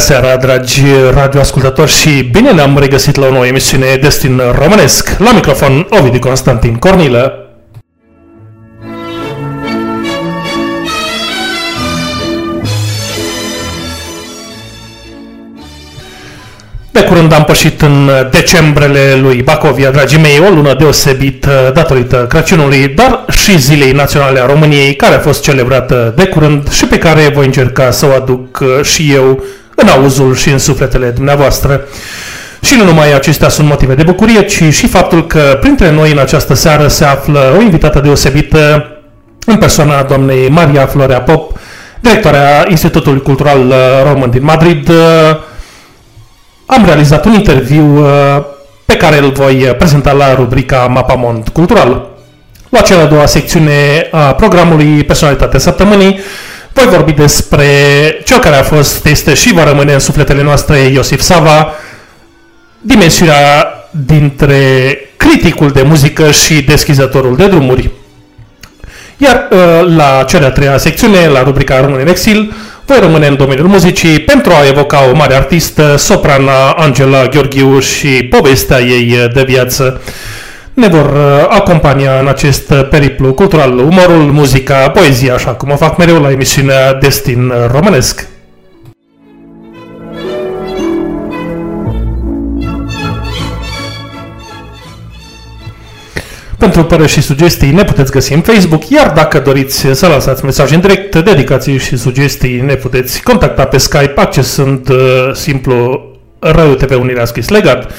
seara, dragi radioascultători și bine ne-am regăsit la o nouă emisiune Destin Românesc. La microfon Ovidiu Constantin Cornilă. De curând am pășit în decembrele lui Bacovia, dragii mei, o lună deosebit uh, datorită Crăciunului, dar și Zilei Naționale a României, care a fost celebrată de curând și pe care voi încerca să o aduc uh, și eu în auzul și în sufletele dumneavoastră. Și nu numai acestea sunt motive de bucurie, ci și faptul că printre noi în această seară se află o invitată deosebită în persoana doamnei Maria Florea Pop, directoarea Institutului Cultural uh, Român din Madrid, am realizat un interviu uh, pe care îl voi prezenta la rubrica Mapamont Cultural. La cea de-a doua secțiune a programului Personalitatea Săptămânii voi vorbi despre cel care a fost, este și va rămâne în sufletele noastre Iosif Sava, dimensiunea dintre criticul de muzică și deschizătorul de drumuri. Iar uh, la cea de-a treia secțiune, la rubrica Român în Exil, voi rămâne în domeniul muzicii pentru a evoca o mare artistă, soprana Angela Gheorghiu și povestea ei de viață. Ne vor uh, acompania în acest periplu cultural umorul, muzica, poezia, așa cum o fac mereu la emisiunea Destin Românesc. Pentru păreri și sugestii ne puteți găsi în Facebook, iar dacă doriți să lăsați mesaj în direct, dedicații și sugestii ne puteți contacta pe Skype accesând uh, simplu Rău TV Unirea scris legat.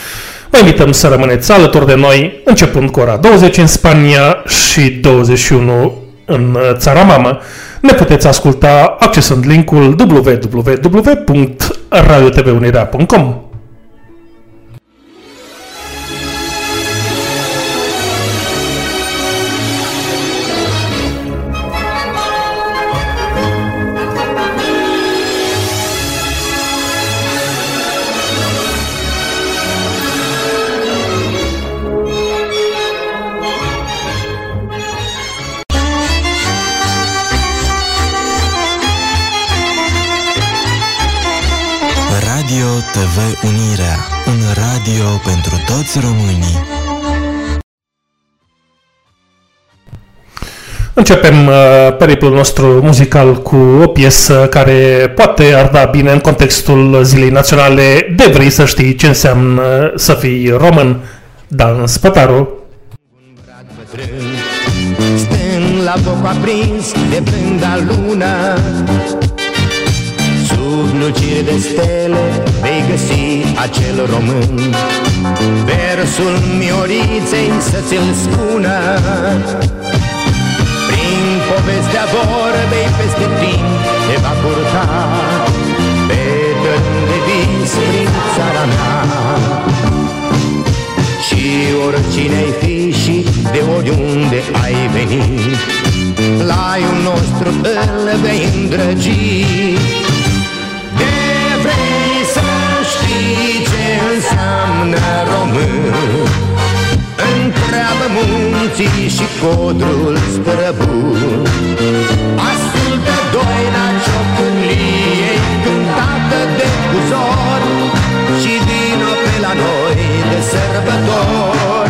Vă invităm să rămâneți alături de noi, începând cu ora 20 în Spania și 21 în uh, țara mamă. Ne puteți asculta accesând linkul www.radiotvunirea.com. TV Unirea, un radio pentru toți românii. Începem uh, periplul nostru muzical cu o piesă care poate arda bine în contextul Zilei Naționale de vrei să știi ce înseamnă să fii român, Dan Spătaru. Stând la foc aprins de blânda lună Sub luciri de stele vei găsi acel român. Versul mioriței să ți-l spună. Prin povestea vorbei peste timp te va purta. Pe de vis prin țara mea. Și oricine-ai fi și de oriunde ai venit Laiul nostru îl vei îndrăgi înseamnă român. Întreabă munții și codrul străbun Ascultă doina ciocârliei cântată de cuzor Și vino pe la noi de sărbător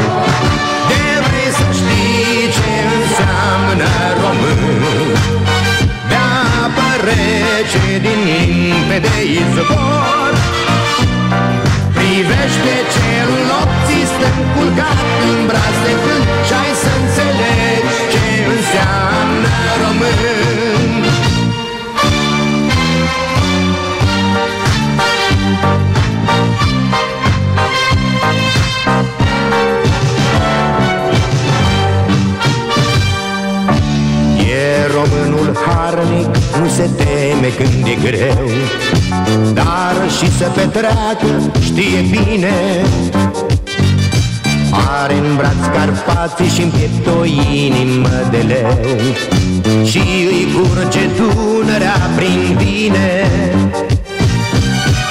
De vrei să știi ce înseamnă român. De apă rece din limpede izvor Privește ce nopții stă culcat în braț de când Și ai să înțelegi ce înseamnă român. E românul harnic, nu se teme când e greu dar și să petreacă știe bine. Are în braț Carpații și în piept o inimă de leu. Și îi curge Dunărea prin vine.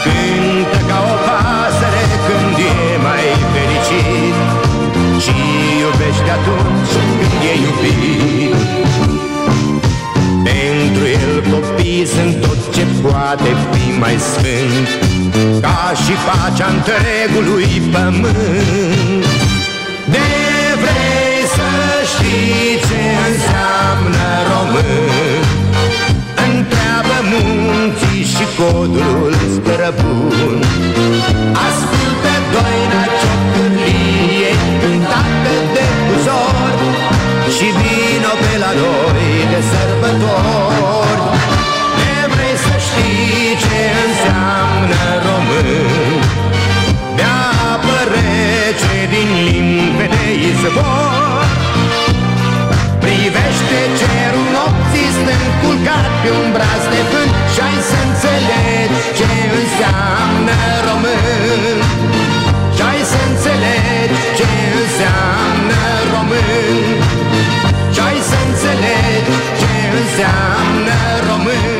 Cântă ca o pasăre când e mai fericit. Și iubește atunci când e iubit sunt tot ce poate fi mai sfânt Ca și pacea întregului pământ. De vrei să știi ce înseamnă român? Întreabă munții și codul scărăbun Ascultă doina ciocârlie pintată de uzor Și vino pe la noi limpede izvor Privește cerul nopții stând culcat pe un braț de vânt Și ai să înțelegi ce înseamnă român. Și ai să înțelegi ce înseamnă român. Și ai să înțelegi ce înseamnă român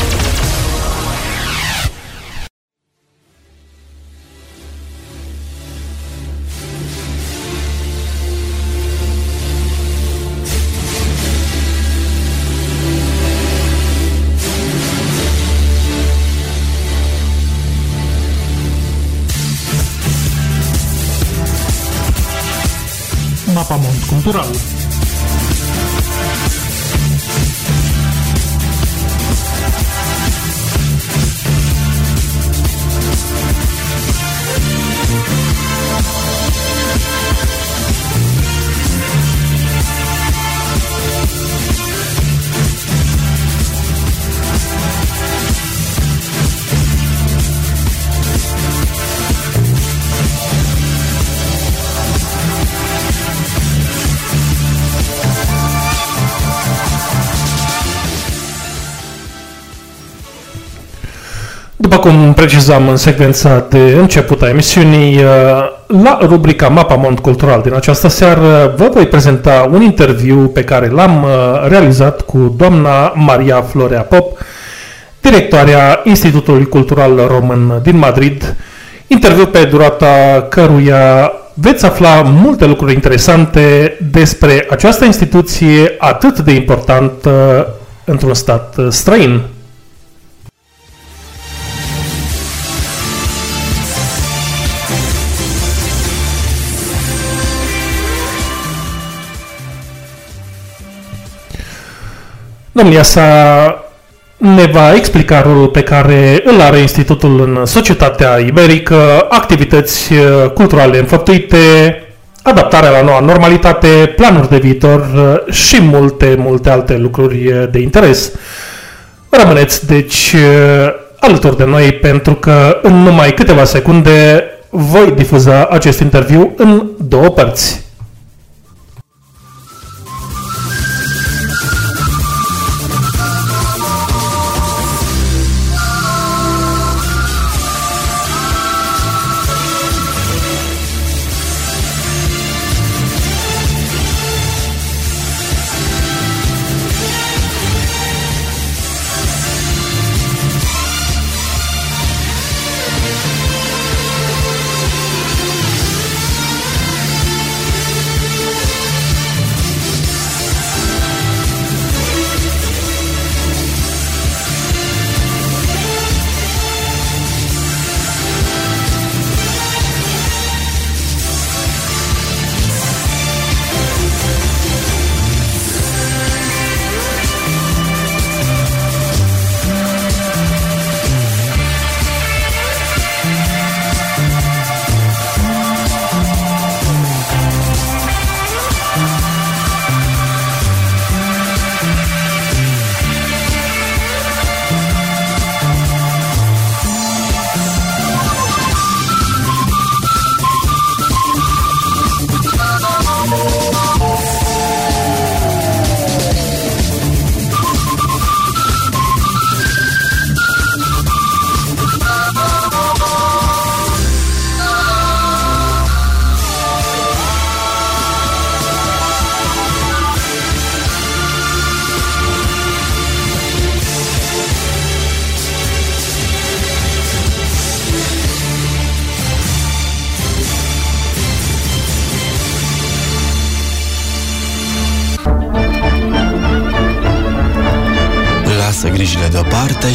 După cum precizam în secvența de început a emisiunii, uh, la rubrica Mapamont Cultural din această seară vă voi prezenta un interviu pe care l-am uh, realizat cu doamna Maria Florea Pop, directoarea Institutului Cultural Român din Madrid, interviu pe durata căruia veți afla multe lucruri interesante despre această instituție atât de importantă într-un stat uh, străin. Domnia sa ne va explica rolul pe care îl are Institutul în societatea iberică, activități uh, culturale înfăptuite, adaptarea la noua normalitate, planuri de viitor uh, și multe, multe alte lucruri uh, de interes. Rămâneți, deci, alături de noi pentru că în numai câteva secunde voi difuza acest interviu în două părți.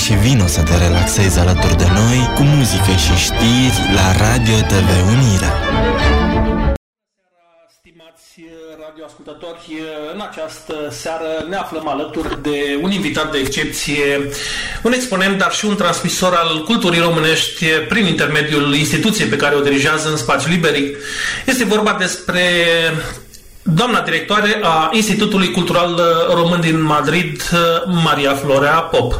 Și vino să te relaxezi alături de noi cu muzică și știri la Radio TV Unirea. Stimați radioascultători, în această seară ne aflăm alături de un invitat de excepție, un exponent, dar și un transmisor al culturii românești prin intermediul instituției pe care o dirigează în spațiul iberic. Este vorba despre doamna directoare a Institutului Cultural Român din Madrid, Maria Florea Pop.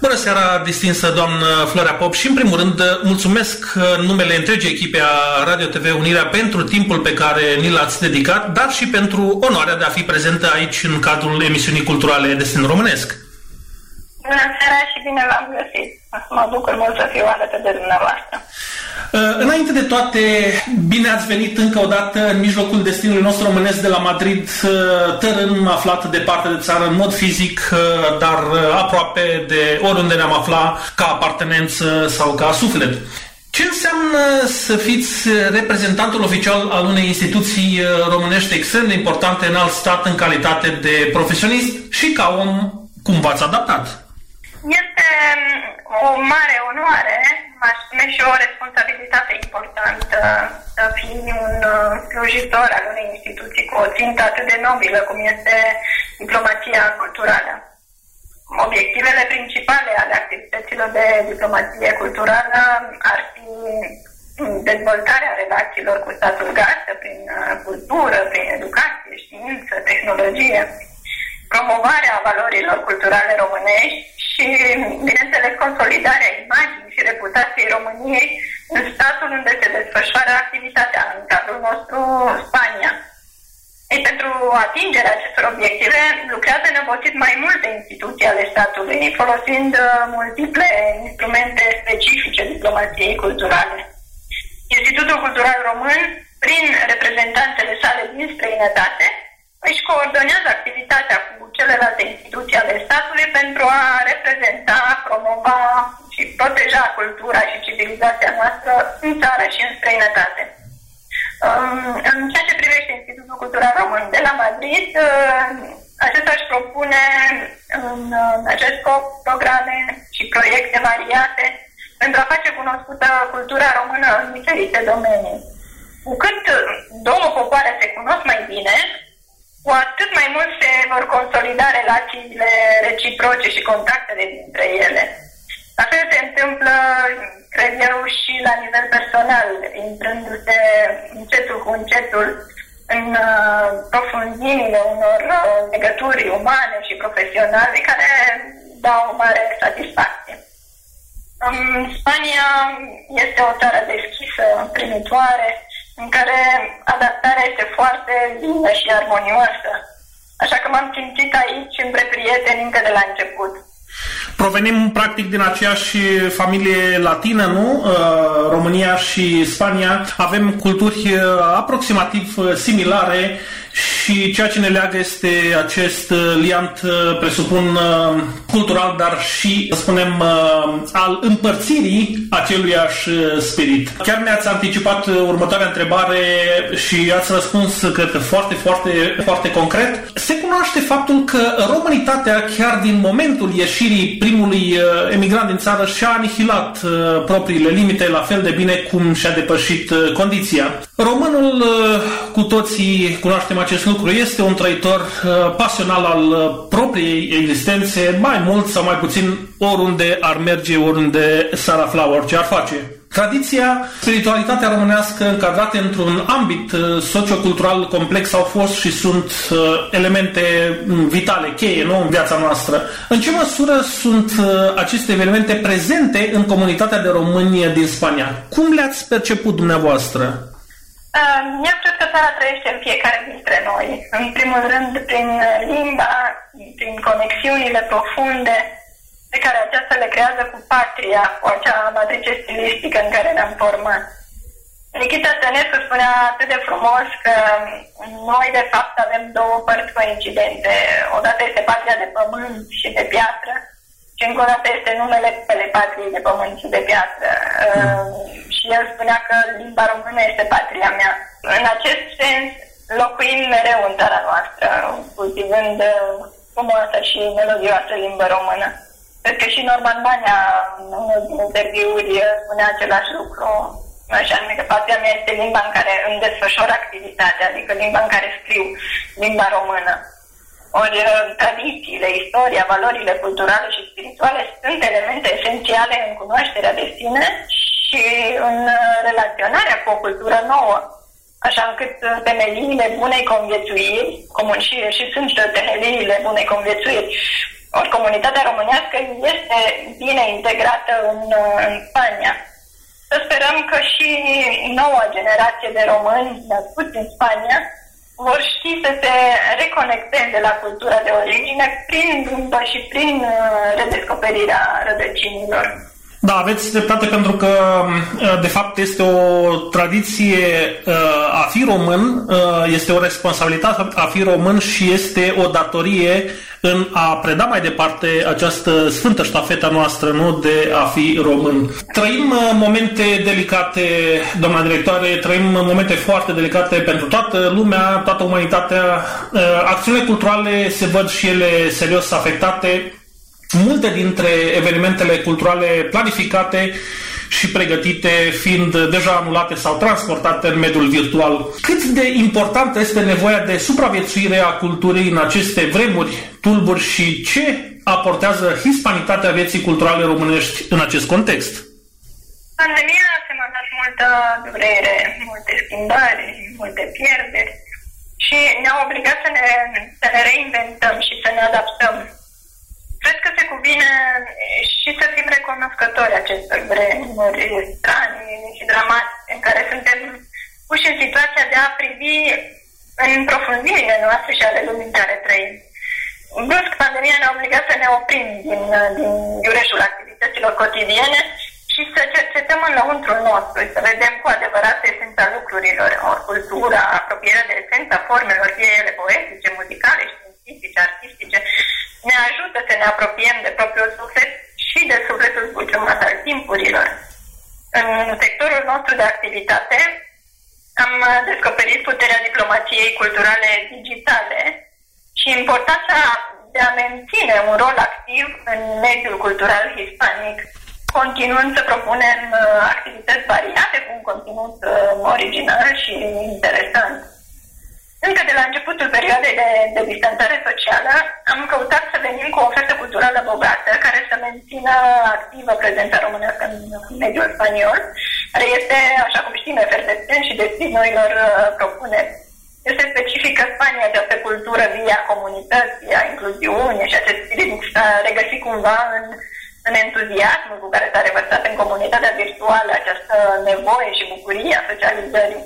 Bună seara, distinsă doamnă Florea Pop și în primul rând mulțumesc în numele întregii echipe a Radio TV Unirea pentru timpul pe care ni l-ați dedicat, dar și pentru onoarea de a fi prezentă aici în cadrul emisiunii culturale Destin Românesc. Bună seara și bine v-am găsit. Mă bucur mult să fiu alături de dumneavoastră. Uh, Înainte de toate, bine ați venit încă o dată în mijlocul destinului nostru românesc de la Madrid, uh, tărân aflat departe de țară în mod fizic, uh, dar aproape de oriunde ne-am aflat ca apartenență sau ca suflet. Ce înseamnă să fiți reprezentantul oficial al unei instituții românești extrem de importante în alt stat în calitate de profesionist și ca om, cum v-ați adaptat? Este um, o mare onoare, aș spune și o responsabilitate importantă să fii un uh, slujitor al unei instituții cu o țintă atât de nobilă cum este diplomația culturală. Obiectivele principale ale activităților de diplomație culturală ar fi dezvoltarea relațiilor cu statul gazdă prin uh, cultură, prin educație, știință, tehnologie, promovarea valorilor culturale românești și, bineînțeles, consolidarea imaginii și reputației României în statul unde se desfășoară activitatea, în cadrul nostru Spania. Ei, pentru atingerea acestor obiective lucrează neobosit mai multe instituții ale statului, folosind uh, multiple instrumente specifice diplomației culturale. Institutul Cultural Român, prin reprezentanțele sale din străinătate, își coordonează activitatea cu celelalte instituții ale statului pentru a reprezenta, promova și proteja cultura și civilizația noastră în țară și în străinătate. În ceea ce privește Institutul Cultural Român de la Madrid, acesta își propune în acest scop programe și proiecte variate pentru a face cunoscută cultura română în diferite domenii. Cu cât două popoare se cunosc mai bine, cu atât mai mult se vor consolida relațiile reciproce și contactele dintre ele. La fel se întâmplă, cred eu, și la nivel personal, intrându-se încetul cu încetul în uh, profunzimile unor uh, legături umane și profesionale care dau o mare satisfacție. În Spania este o țară deschisă, primitoare, în care adaptarea este foarte lină și armonioasă. Așa că m-am simțit aici între prieteni încă de la început. Provenim practic din aceeași familie latină, nu? Uh, România și Spania. Avem culturi uh, aproximativ uh, similare și ceea ce ne leagă este acest liant, presupun, cultural, dar și, să spunem, al împărțirii aceluiași spirit. Chiar mi-ați anticipat următoarea întrebare și ați răspuns, cred că, foarte, foarte, foarte concret. Se cunoaște faptul că românitatea, chiar din momentul ieșirii primului emigrant din țară, și-a anihilat propriile limite la fel de bine cum și-a depășit condiția. Românul, cu toții cunoaștem acest lucru, este un trăitor uh, pasional al uh, propriei existențe, mai mult sau mai puțin oriunde ar merge, oriunde s-ar afla, orice ar face. Tradiția, spiritualitatea românească încadrate într-un ambit uh, sociocultural complex au fost și sunt uh, elemente mm, vitale, cheie, nu, în viața noastră. În ce măsură sunt uh, aceste elemente prezente în comunitatea de români din Spania? Cum le-ați perceput dumneavoastră? Eu cred că țara trăiește în fiecare dintre noi. În primul rând, prin limba, prin conexiunile profunde pe care aceasta le creează cu patria, cu acea matrice stilistică în care ne-am format. Nikita Stănescu spunea atât de frumos că noi, de fapt, avem două părți coincidente. Odată este patria de pământ și de piatră și încă o dată este numele pele patriei de pământ și de piatră. Mm. Uh, și el spunea că limba română este patria mea. În acest sens, locuim mereu în țara noastră, cultivând frumoasă și melodioasă limbă română. Cred că și Norman Bania în unul din interviuri spunea același lucru, așa anume că patria mea este limba în care îmi desfășor activitatea, adică limba în care scriu, limba română. Ori uh, tradițiile, istoria, valorile culturale și spirituale sunt elemente esențiale în cunoașterea de sine și în uh, relaționarea cu o cultură nouă, așa încât uh, temeliile bunei conviețuiri, comun și, și sunt temeliile bunei conviețuiri, ori comunitatea românească este bine integrată în, în Spania. Să sperăm că și noua generație de români născuți în Spania vor ști să se reconecteze la cultura de origine prin limbă și prin uh, redescoperirea rădăcinilor. Da, aveți dreptate pentru că, uh, de fapt, este o tradiție uh, a fi român, este o responsabilitate a fi român și este o datorie în a preda mai departe această sfântă ștafeta noastră, nu, de a fi român. Trăim momente delicate, doamna directoare, trăim momente foarte delicate pentru toată lumea, toată umanitatea. Acțiunile culturale se văd și ele serios afectate multe dintre evenimentele culturale planificate și pregătite fiind deja anulate sau transportate în mediul virtual. Cât de importantă este nevoia de supraviețuire a culturii în aceste vremuri tulburi și ce aportează hispanitatea vieții culturale românești în acest context? Pandemia a semănat multă durere, multe schimbări, multe pierderi și ne-a obligat să ne, să ne reinventăm și să ne adaptăm Cred că se cuvine și să fim recunoscători acestor vremuri strane și dramatice în care suntem puși în situația de a privi în profunzimile noastre și ale lumii în care trăim. Brusc, pandemia ne-a obligat să ne oprim din, din iureșul activităților cotidiene și să cercetăm în lăuntrul nostru, să vedem cu adevărat esența lucrurilor, o cultura, apropierea de esența formelor, fie ele poetice, muzicale, științifice, artistice, ne ajută să ne apropiem de propriul suflet și de sufletul zbuciumat al timpurilor. În sectorul nostru de activitate am descoperit puterea diplomației culturale digitale și importanța de a menține un rol activ în mediul cultural hispanic, continuând să propunem uh, activități variate cu un conținut uh, original și interesant. Încă de la începutul perioadei de, de distanțare socială, am căutat să venim cu o ofertă culturală bogată care să mențină activă prezența românească în mediul spaniol, care este, așa cum știm, efervescent și deschis noilor uh, propuneri. Este specifică Spania această cultură via comunității, a incluziunii și acest spirit s-a regăsit cumva în, în entuziasmul cu care s-a revărsat în comunitatea virtuală această nevoie și bucurie a socializării.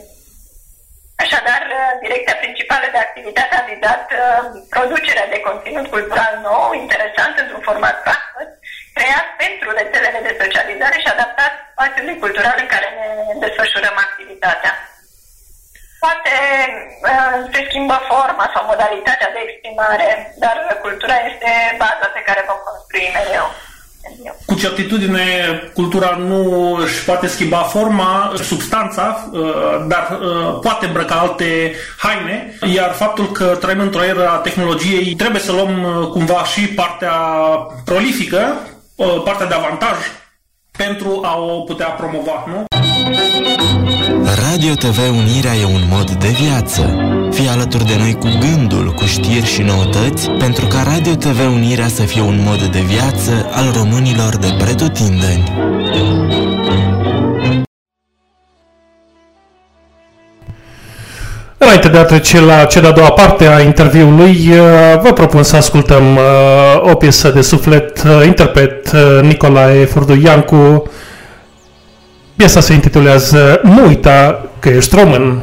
Așadar, direcția principală de activitate a vizat uh, producerea de conținut cultural nou, interesant, într-un format proaspăt, creat pentru rețelele de socializare și adaptat spațiului cultural în care ne desfășurăm activitatea. Poate uh, se schimbă forma sau modalitatea de exprimare, dar cultura este baza pe care vom construi mereu. Cu certitudine, cultura nu își poate schimba forma, substanța, uh, dar uh, poate îmbrăca alte haine, iar faptul că trăim într-o era a tehnologiei, trebuie să luăm uh, cumva și partea prolifică, partea de avantaj, pentru a o putea promova, nu? Radio TV Unirea e un mod de viață. Fii alături de noi cu gândul, cu știri și noutăți, pentru ca Radio TV Unirea să fie un mod de viață al românilor de pretutindeni. Înainte de a trece la cea de-a doua parte a interviului, uh, vă propun să ascultăm uh, o piesă de suflet, uh, interpret Nicolae Furduiancu, Piesa se intitulează Nu uita că ești român.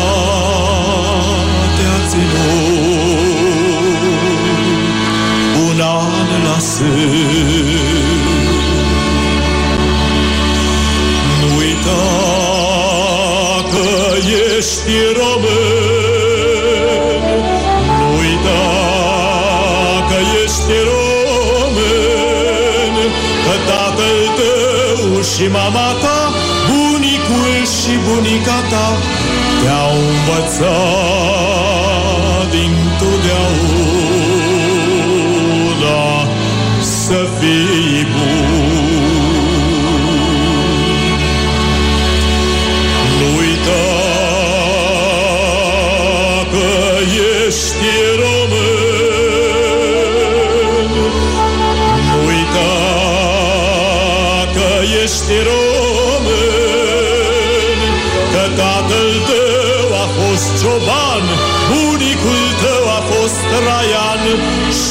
Nu uita că ești român. Nu uita că ești român. Că tatăl tău și mama ta Bunicul și bunica ta Te-au învățat. Să fii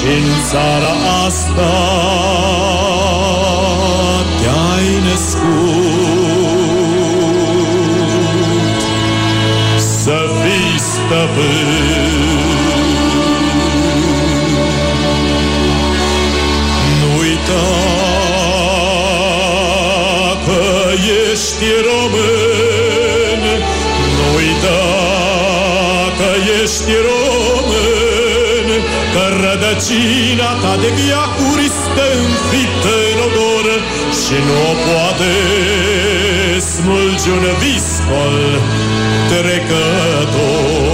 și în țara asta te-ai născut. Să fii stăpân. Nu uita că ești român, nu uita că ești român, că rădăcina ta de viacuri stă înfiptă în odor și nu o poate smulge un viscol trecător.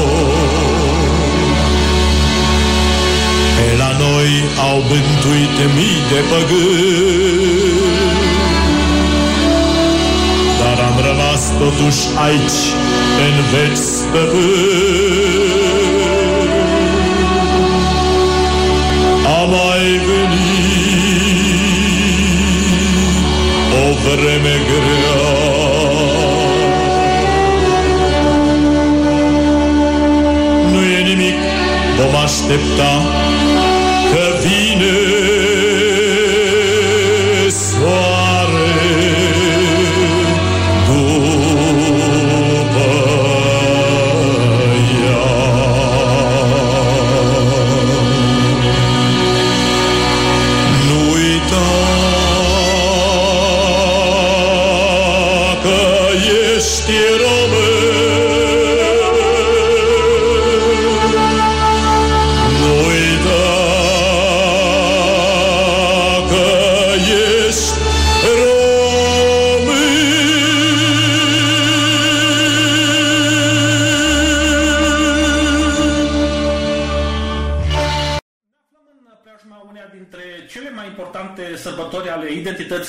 Pe la noi au bântuit mii de păgâni, dar am rămas totuși aici, în veci stăpâni. Vreme grea, nu e nimic, vom aștepta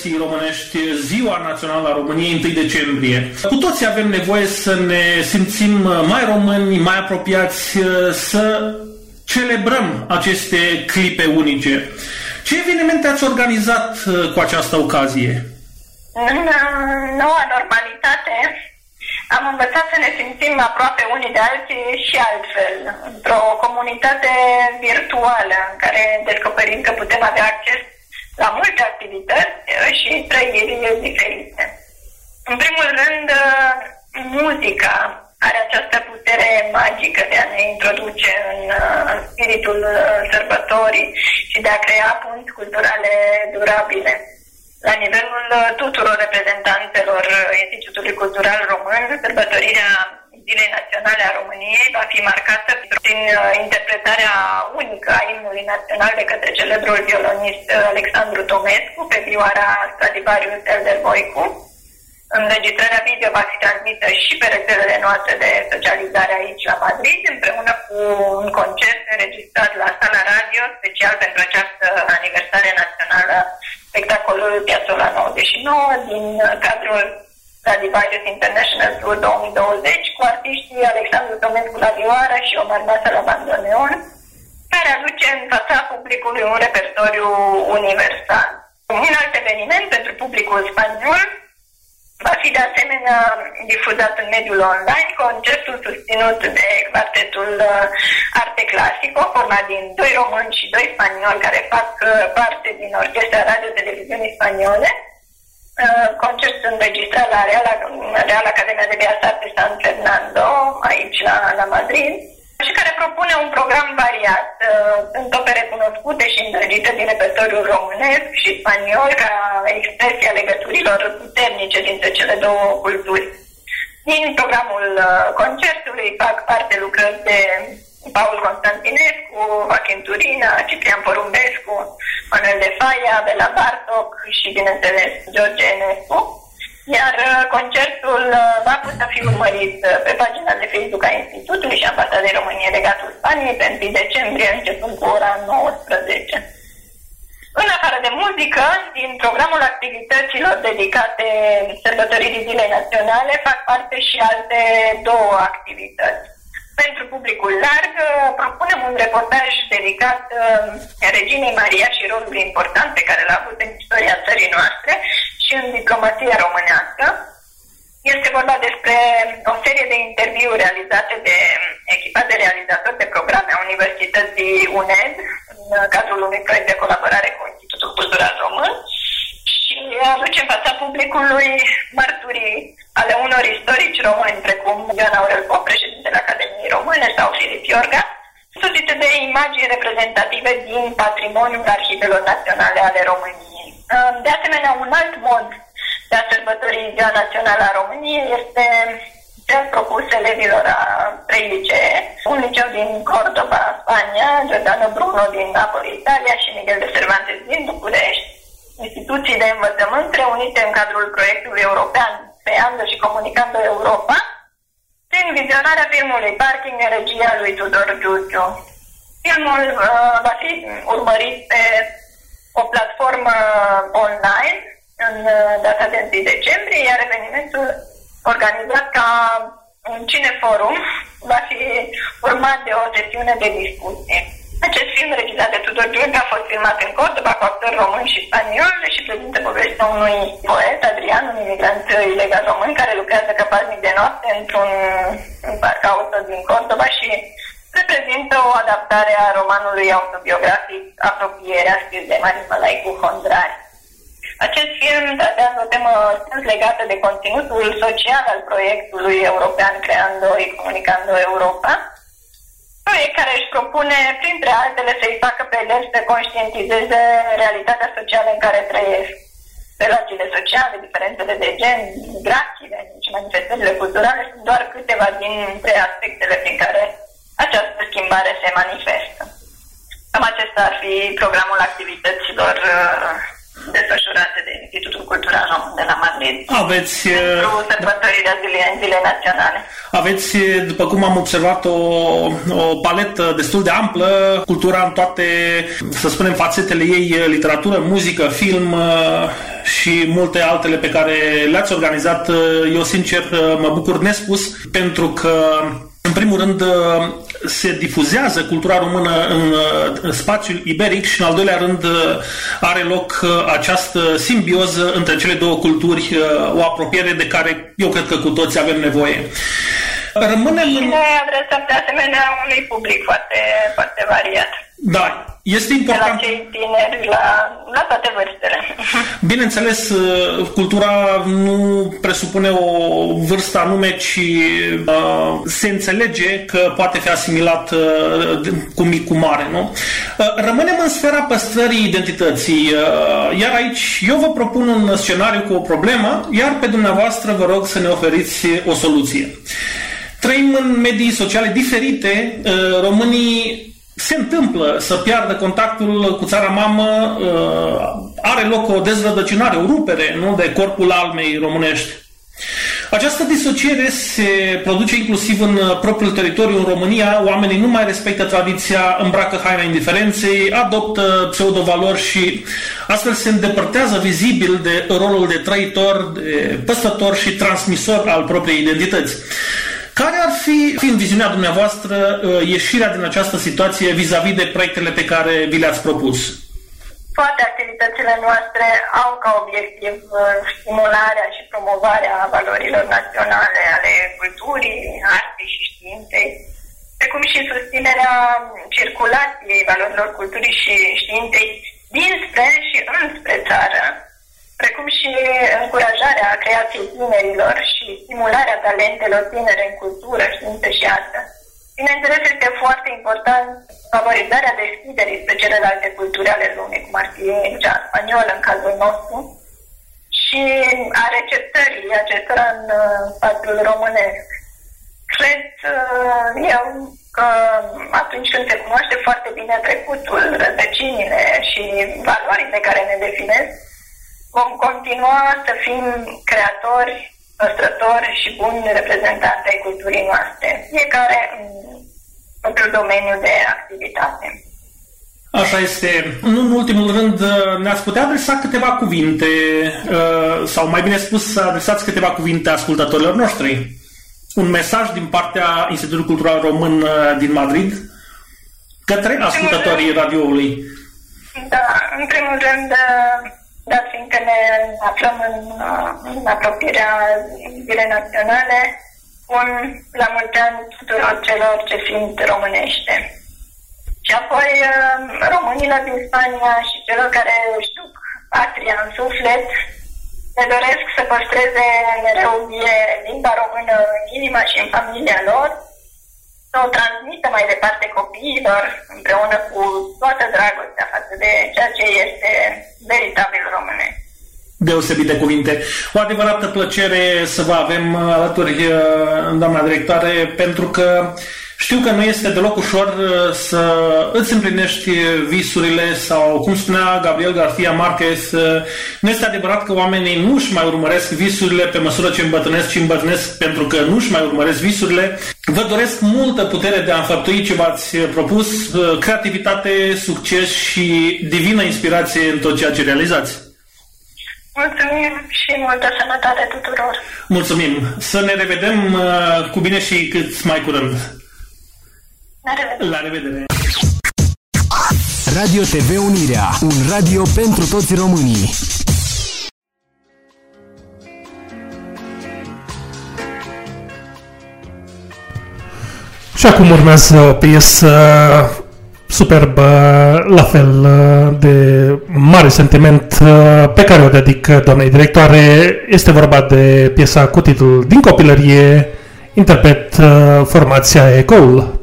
identității românești, Ziua Națională a României, 1 decembrie. Cu toții avem nevoie să ne simțim mai români, mai apropiați, să celebrăm aceste clipe unice. Ce evenimente ați organizat uh, cu această ocazie? În uh, noua normalitate am învățat să ne simțim aproape unii de alții și altfel, într-o comunitate virtuală în care descoperim că putem avea acces la multe activități uh, și trăiri diferite. În primul rând, uh, muzica are această putere magică de a ne introduce în uh, spiritul uh, sărbătorii și de a crea punți culturale durabile. La nivelul uh, tuturor reprezentanțelor uh, Institutului Cultural Român, sărbătorirea Zilei Naționale a României va fi marcată prin uh, interpretarea unică a imnului național de către celebrul violonist uh, Alexandru Tomescu pe vioara Stradivarius Elder Voicu. Înregistrarea video va fi transmisă și pe rețelele noastre de socializare aici la Madrid, împreună cu un concert înregistrat la sala radio, special pentru această aniversare națională, spectacolul Piazzola 99 din cadrul Stradivarius International Tour 2020 cu artiștii Alexandru Tomescu la vioară și Omar Masa la bandoneon, care aduce în fața publicului un repertoriu universal. Un alt eveniment pentru publicul spaniol Va fi de asemenea difuzat în mediul online concertul susținut de quartetul uh, Arte Clasico, format din doi români și doi spanioli care fac uh, parte din Orchestra Radio Televiziunii Spaniole. Uh, Concert înregistrat la Real, Real Academia de Bellas Artes San Fernando, aici la, la Madrid și care propune un program variat. Uh, Sunt opere cunoscute și îndrăgite din repertoriul românesc și spaniol ca expresia legăturilor puternice dintre cele două culturi. Din programul uh, concertului fac parte lucrări de Paul Constantinescu, Joachim Turina, Ciprian Porumbescu, Manuel de Faia, Bela Bartok și, bineînțeles, George Enescu. Iar uh, concertul uh, va putea fi urmărit pe pagina de Facebook a Institutului și Ambasadei României Legatul Spaniei pe 1 decembrie, începând cu ora 19. În afară de muzică, din programul activităților dedicate sărbătoririi Zilei Naționale fac parte și alte două activități. Pentru publicul larg propunem un reportaj dedicat uh, reginei Maria și rolul important pe care l-a avut în istoria țării noastre și în diplomația românească. Este vorba despre o serie de interviuri realizate de echipa de realizatori de programe a Universității UNED în cadrul unui proiect de colaborare cu Institutul Cultural Român și aduce în fața publicului mărturii ale unor istorici români, precum Ioan Aurel Pop, președintele Academiei Române, sau Filip Iorga, susțite de imagini reprezentative din patrimoniul arhivelor naționale ale României. De asemenea, un alt mod de a sărbători Ziua Națională a României este cel propus elevilor a trei licee, un liceu din Cordoba, Spania, Giordano Bruno din Napoli, Italia și Miguel de Cervantes din București, instituții de învățământ reunite în cadrul proiectului european Creando și Comunicando Europa, prin vizionarea filmului Parking în regia lui Tudor Giugiu. Filmul uh, va fi urmărit pe o platformă online în uh, data de 1 decembrie, iar evenimentul organizat ca un cineforum va fi urmat de o sesiune de discuție. Acest film, regizat de Tudor Giurga, a fost filmat în Cordoba cu actori români și spanioli și prezintă povestea unui poet, Adrian, un imigrant ilegal român care lucrează ca paznic de noapte într-un parc auto din Cordoba și reprezintă o adaptare a romanului autobiografic Apropierea scris de Marin Mălaicu Hondrari. Acest film tratează o temă strâns legată de conținutul social al proiectului european Creando și Comunicando Europa, proiect care își propune, printre altele, să-i facă pe elevi să conștientizeze realitatea socială în care trăiesc. Relațiile sociale, diferențele de gen, migrațiile și manifestările culturale sunt doar câteva dintre aspectele prin care această schimbare se manifestă. Cam acesta ar fi programul activităților uh, desfășurate de Institutul Cultural Român de la Madrid. Aveți... Pentru uh, sărbătorirea zilei, zile naționale. Aveți, uh, după cum am observat, o, o paletă destul de amplă, cultura în toate, să spunem, fațetele ei, literatură, muzică, film uh, și multe altele pe care le-ați organizat. Eu, sincer, mă bucur nespus pentru că în primul rând, uh, se difuzează cultura română în spațiul iberic și, în al doilea rând, uh, are loc uh, această simbioză între cele două culturi, o apropiere de care eu cred că cu toți avem nevoie. Rămânem în... Ne adresăm de asemenea unui public foarte, foarte variat. Da, este important. De la cei tineri la, la toate vârstele. Bineînțeles, uh, cultura nu presupune o vârstă anume, ci uh, se înțelege că poate fi asimilat uh, cu mic, cu mare. Nu? Uh, rămânem în sfera păstrării identității, uh, iar aici eu vă propun un scenariu cu o problemă, iar pe dumneavoastră vă rog să ne oferiți o soluție. Trăim în medii sociale diferite, uh, românii se întâmplă să piardă contactul cu țara mamă, uh, are loc o dezrădăcinare, o rupere nu, de corpul almei românești. Această disociere se produce inclusiv în propriul teritoriu, în România. Oamenii nu mai respectă tradiția, îmbracă haina indiferenței, adoptă pseudovalori și astfel se îndepărtează vizibil de rolul de trăitor, de păstător și transmisor al propriei identități. Care ar fi, fi în viziunea dumneavoastră, uh, ieșirea din această situație vis-a-vis -vis de proiectele pe care vi le-ați propus? Toate activitățile noastre au ca obiectiv uh, stimularea și promovarea valorilor naționale ale culturii, artei și științei, precum și susținerea circulației valorilor culturii și științei dinspre și înspre țară, precum și încurajarea creației tinerilor și stimularea talentelor tinere în cultură, știință și artă. Bineînțeles, este foarte important favorizarea deschiderii spre celelalte culturi ale lumii, cum ar fi cea spaniolă în cazul nostru, și a receptării acestora în uh, spațiul românesc. Cred uh, eu că atunci când se cunoaște foarte bine trecutul, rădăcinile și valorile care ne definesc, vom continua să fim creatori, păstrători și buni reprezentanți ai culturii noastre, fiecare în într-un domeniu de activitate. Așa este. Nu în ultimul rând, ne-ați putea adresa câteva cuvinte, uh, sau mai bine spus, să adresați câteva cuvinte ascultătorilor noștri. Un mesaj din partea Institutului Cultural Român uh, din Madrid către ascultătorii radioului. Da, în primul rând, uh, dat fiindcă ne aflăm în, în apropierea zilei naționale, un la mulți ani tuturor celor ce simt românește. Și apoi uh, românilor din Spania și celor care își duc patria în suflet, ne doresc să păstreze mereu vie limba română în inima și în familia lor, să o transmită mai departe copiilor împreună cu toată dragostea față de ceea ce este veritabil românesc deosebite cuvinte. O adevărată plăcere să vă avem alături, uh, doamna directoare, pentru că știu că nu este deloc ușor uh, să îți împlinești visurile sau, cum spunea Gabriel Garcia Marquez, uh, nu este adevărat că oamenii nu își mai urmăresc visurile pe măsură ce îmbătrânesc și îmbătrânesc pentru că nu își mai urmăresc visurile. Vă doresc multă putere de a înfăptui ce v-ați propus, creativitate, succes și divină inspirație în tot ceea ce realizați. Mulțumim și multă sănătate tuturor. Mulțumim. Să ne revedem uh, cu bine și cât mai curând. La revedere. La revedere. Radio TV Unirea, un radio pentru toți românii. Și acum urmează o piesă superbă, la fel de mare sentiment pe care o dedic doamnei directoare. Este vorba de piesa cu titlul Din copilărie, interpret formația Ecoul.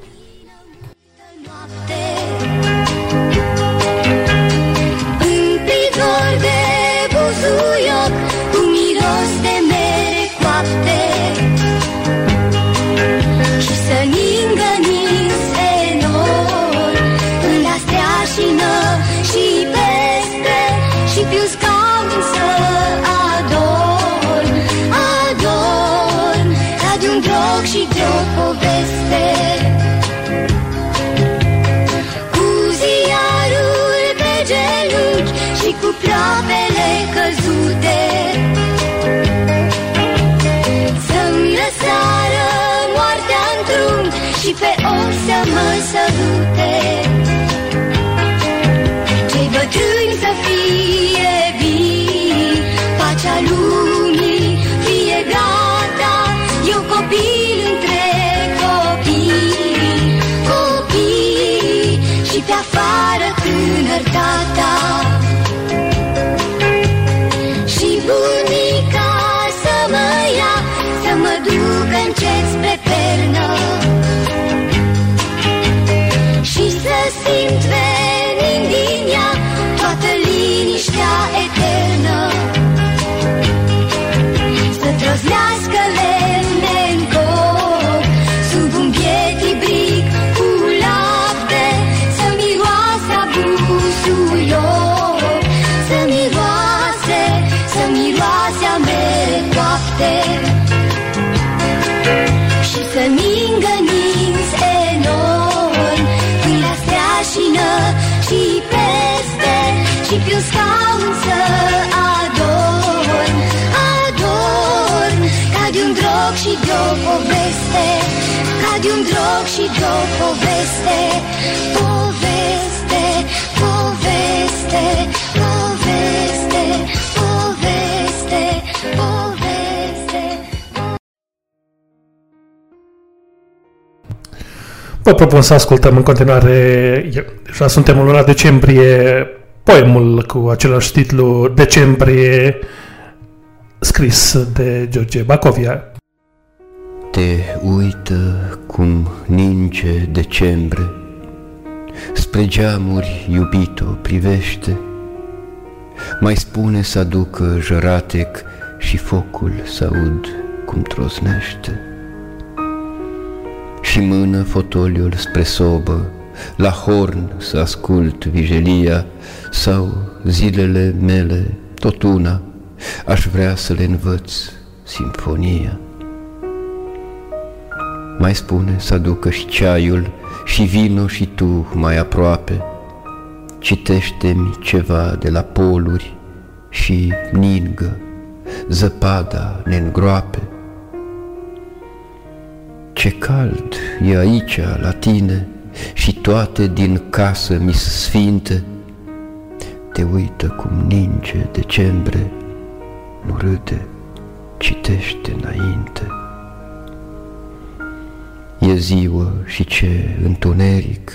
salute. Și de o poveste. Poveste, poveste, poveste, poveste, poveste. Vă propun să ascultăm în continuare, deja suntem în luna decembrie, poemul cu același titlu Decembrie, scris de George Bacovia. Te uită cum ninge decembrie, Spre geamuri iubito privește, Mai spune să aducă jăratec și focul să aud cum trosnește. Și mână fotoliul spre sobă, la horn să ascult vijelia sau zilele mele tot una, aș vrea să le învăț simfonia. Mai spune să aducă și ceaiul și vinul și tu mai aproape, Citește-mi ceva de la poluri și ningă, zăpada ne îngroape. Ce cald e aici la tine și toate din casă mi sfinte, te uită cum ninge decembrie, nu râde, citește înainte. E ziua și ce întuneric,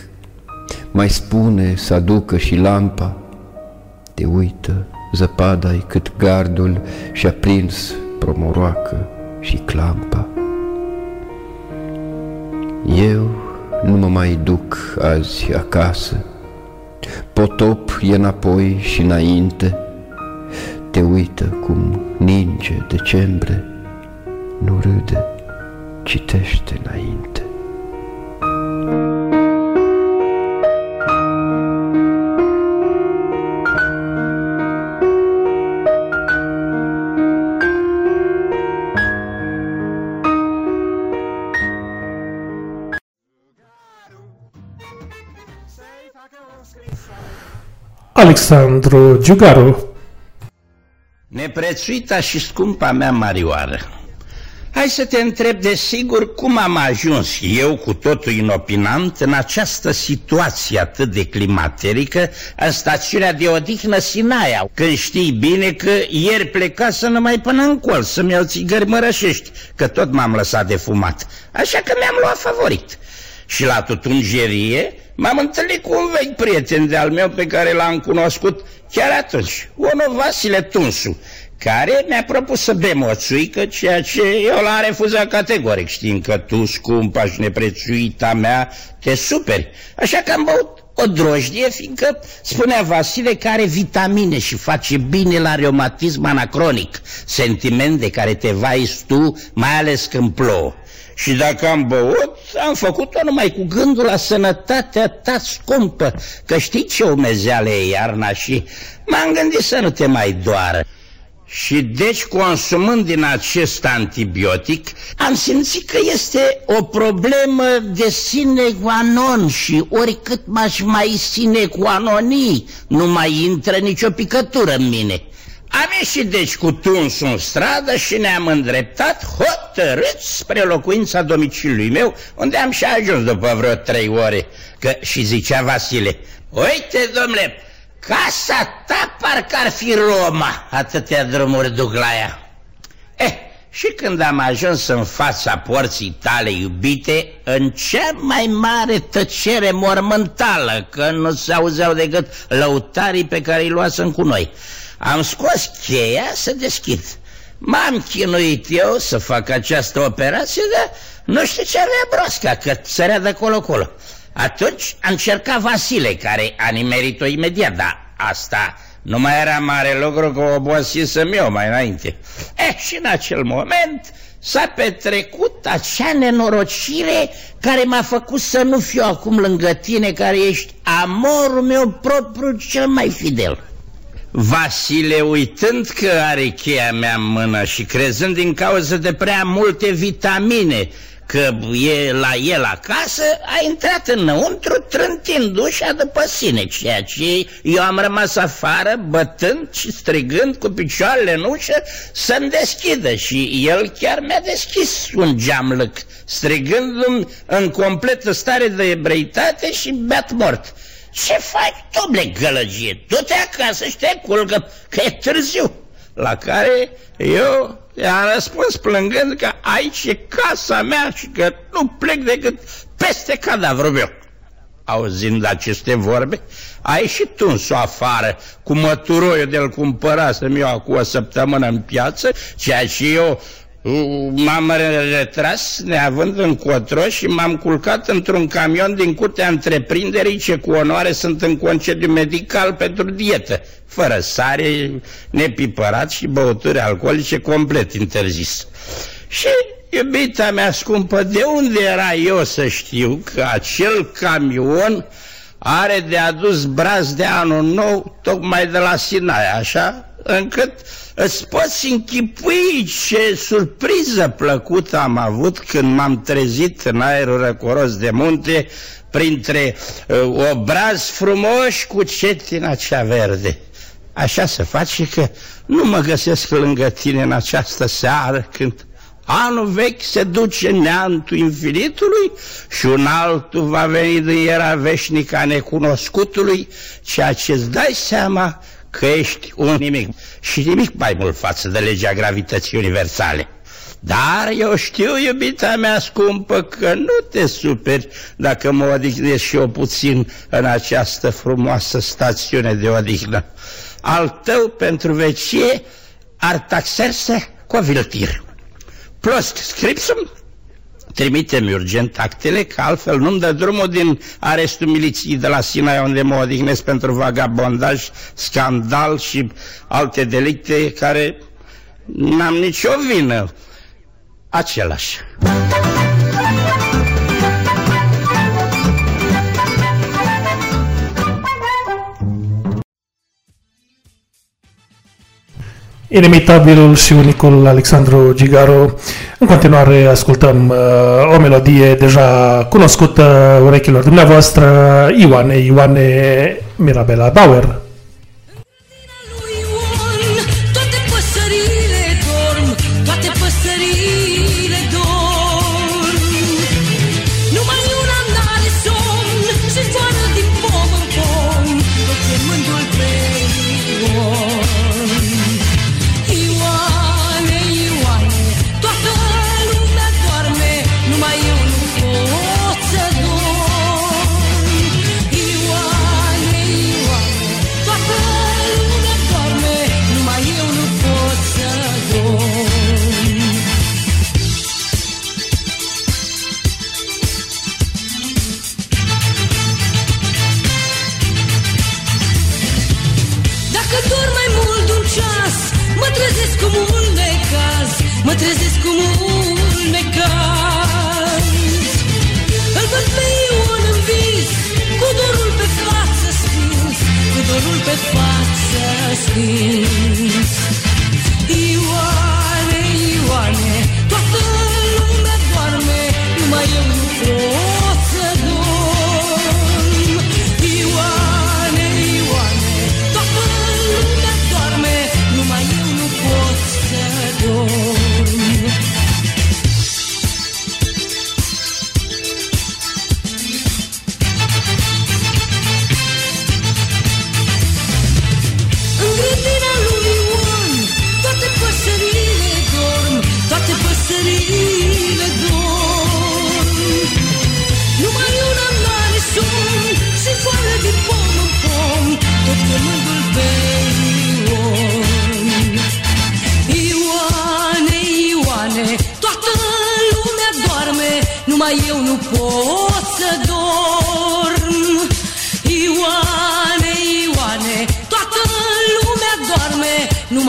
mai spune să aducă și lampa, te uită, zăpada cât gardul și-a prins promoroacă și clampa. Eu nu mă mai duc azi acasă, potop e înapoi și înainte, te uită cum ninge decembrie, nu râde, citește înainte. Alexandru Giugaru. Neprețuita și scumpa mea Marioară, hai să te întreb de sigur cum am ajuns eu cu totul inopinant în această situație atât de climaterică în stațiunea de odihnă Sinaia, când știi bine că ieri pleca să nu mai până în colț să-mi iau țigări mărășești, că tot m-am lăsat de fumat, așa că mi-am luat favorit. Și la tutungerie M-am întâlnit cu un vechi prieten de-al meu pe care l-am cunoscut chiar atunci, Ono Vasile Tunsu, care mi-a propus să bem o țuică, ceea ce eu l-am refuzat categoric, știind că tu, scumpa și neprețuita mea, te superi. Așa că am băut o drojdie, fiindcă spunea Vasile că are vitamine și face bine la reumatism anacronic, sentiment de care te vai tu, mai ales când plouă. Și dacă am băut, am făcut-o numai cu gândul la sănătatea ta scumpă, că știi ce umezeală e iarna și m-am gândit să nu te mai doară. Și deci, consumând din acest antibiotic, am simțit că este o problemă de sine qua non și oricât m-aș mai sine qua noni, nu mai intră nicio picătură în mine. Am ieșit deci cu tunsul în stradă și ne-am îndreptat hotărât spre locuința domiciliului meu, unde am și ajuns după vreo trei ore. Că și zicea Vasile, uite, domnule, casa ta parcă ar fi Roma, atâtea drumuri duc la ea. Eh, și când am ajuns în fața porții tale iubite, în cea mai mare tăcere mormântală, că nu se auzeau decât lăutarii pe care îi luasem cu noi, am scos cheia să deschid. M-am chinuit eu să fac această operație, dar nu știu ce avea broasca, că sărea de colo-colo. Atunci a încercat Vasile, care a nimerit-o imediat, dar asta nu mai era mare lucru că o obosisem eu mai înainte. Eh, și în acel moment s-a petrecut acea nenorocire care m-a făcut să nu fiu acum lângă tine, care ești amorul meu propriu cel mai fidel. Vasile, uitând că are cheia mea în mână și crezând din cauza de prea multe vitamine că e la el acasă, a intrat înăuntru trântind ușa după sine, ceea ce eu am rămas afară bătând și strigând cu picioarele în ușă să-mi deschidă și el chiar mi-a deschis un geamlăc, strigându-mi în completă stare de ebreitate și beat mort. Ce faci, domnule gălăgie? Du-te acasă și te culcă, că e târziu. La care eu i-am răspuns plângând că aici e casa mea și că nu plec decât peste cadavrul meu. Auzind aceste vorbe, a ieșit tunsul afară cu măturoiul de-l cumpărasem eu acum o săptămână în piață, ceea ce eu M-am retras neavând încotro și m-am culcat într-un camion din curtea întreprinderii ce cu onoare sunt în concediu medical pentru dietă, fără sare, nepipărat și băuturi alcoolice complet interzis. Și iubita mea scumpă, de unde era eu să știu că acel camion are de adus braz de anul nou tocmai de la Sinaia, așa? Încât îți poți închipui ce surpriză plăcută am avut când m-am trezit în aerul răcoros de munte printre uh, obraz frumoși cu cetina cea verde. Așa se face că nu mă găsesc lângă tine în această seară când anul vechi se duce în neantul infinitului și un altul va veni din era veșnică a necunoscutului, ceea ce îți dai seama că ești un nimic și nimic mai mult față de legea gravității universale. Dar eu știu, iubita mea scumpă, că nu te superi dacă mă odihnesc și eu puțin în această frumoasă stațiune de odihnă. Al tău pentru vecie ar taxerse coviltir. Plus scripsum trimite-mi urgent actele, că altfel nu-mi dă drumul din arestul miliției de la Sinaia, unde mă odihnesc pentru vagabondaj, scandal și alte delicte care n-am nicio vină. Același. Inimitabilul și unicul Alexandru Gigaro. În continuare ascultăm uh, o melodie deja cunoscută urechilor dumneavoastră, Ioane, Ioane Mirabela Bauer.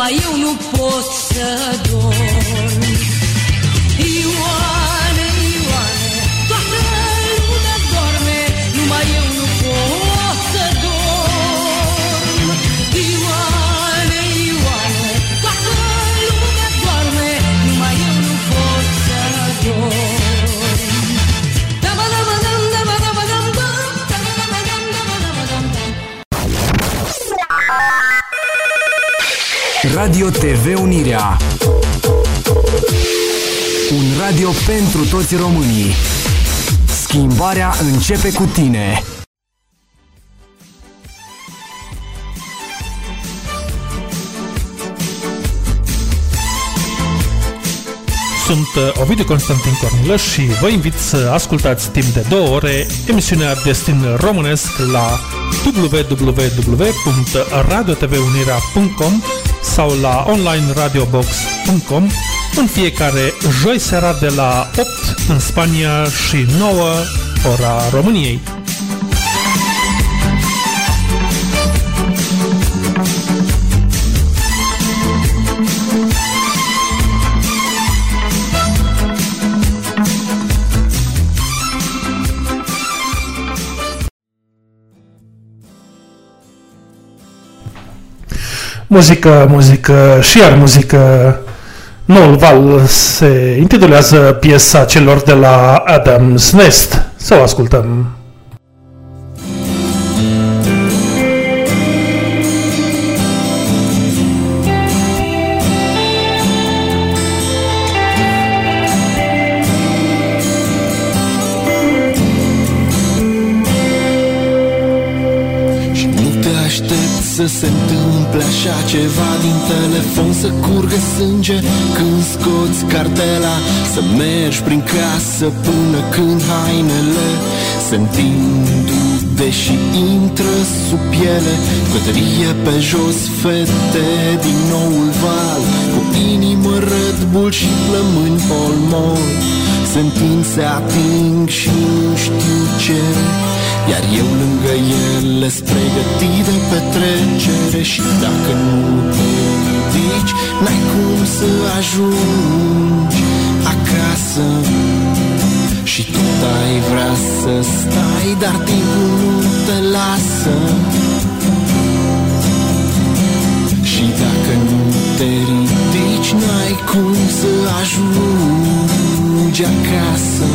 numai eu nu pot să dorm. Radio TV Unirea. Un radio pentru toți românii. Schimbarea începe cu tine. Sunt uh, Ovidiu Constantin Cornilăș și vă invit să ascultați timp de două ore emisiunea Destin Românesc la www.radiotvunirea.com sau la onlineradiobox.com în fiecare joi seara de la 8 în Spania și 9 ora României. Muzică, muzică și iar muzică. Noul val se intitulează piesa celor de la Adam's Nest. Să o ascultăm. Așa ceva Din telefon să curgă sânge. Când scoți cartela Să mergi prin casă până când hainele se întind Deși intră sub piele. Cătărie pe jos fete din noul val Cu inimă Red Bull și plămâni polmon Se întind, se ating și nu știu ce iar eu lângă ele sunt pregătit de petrecere Și dacă nu te ridici N-ai cum să ajungi acasă. Și tot ai vrea să stai Dar timpul nu te lasă. Și dacă nu te ridici N-ai cum să ajungi acasă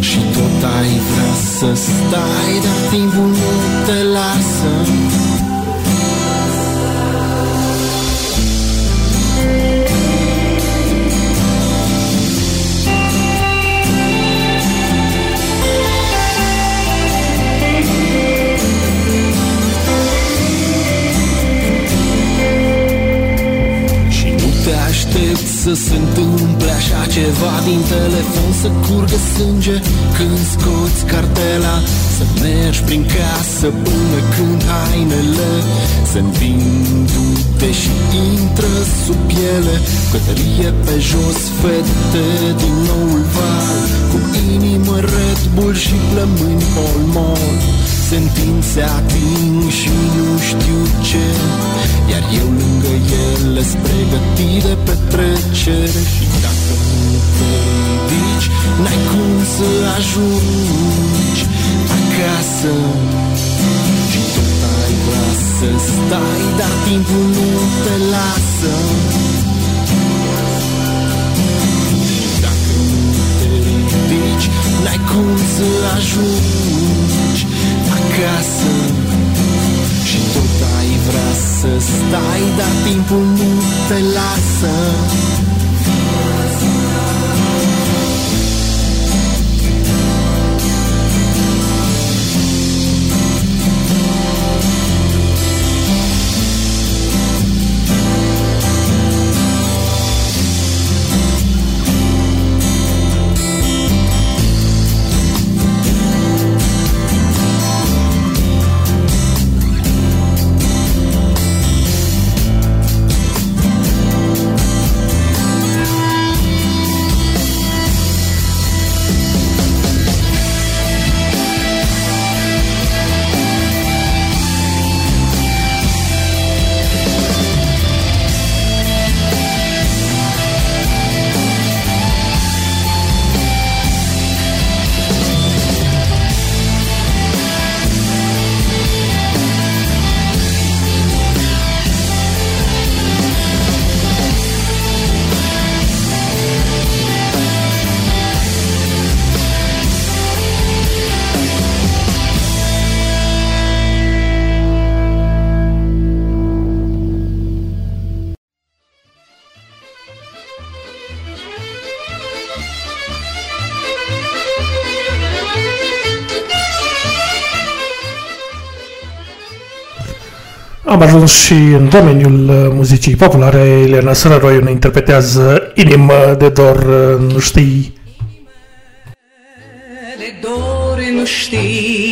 și tot ai vrea să stai Dar timpul nu te lasă să se întâmple așa ceva Din telefon să curgă sânge când scoți cartela Să mergi prin casă până când hainele se întind și intră sub piele. Cătărie pe jos, fete din noul val Cu inimă Red Bull și plămâni polmon se întind, se ating și nu știu ce. Iar eu lângă ele sunt pregătit de petrecere. Și dacă nu te ridici, n-ai cum să ajungi acasă. Și tot ai vrea să stai, dar timpul nu te lasă. Dacă nu te ridici, n-ai cum să ajungi acasă Și tot ai vrea să stai Dar timpul nu te lasă Am ajuns și în domeniul uh, muzicii populare. Elena Sărăroiu ne interpretează Inimă de dor, uh, nu știi. de dor nu știi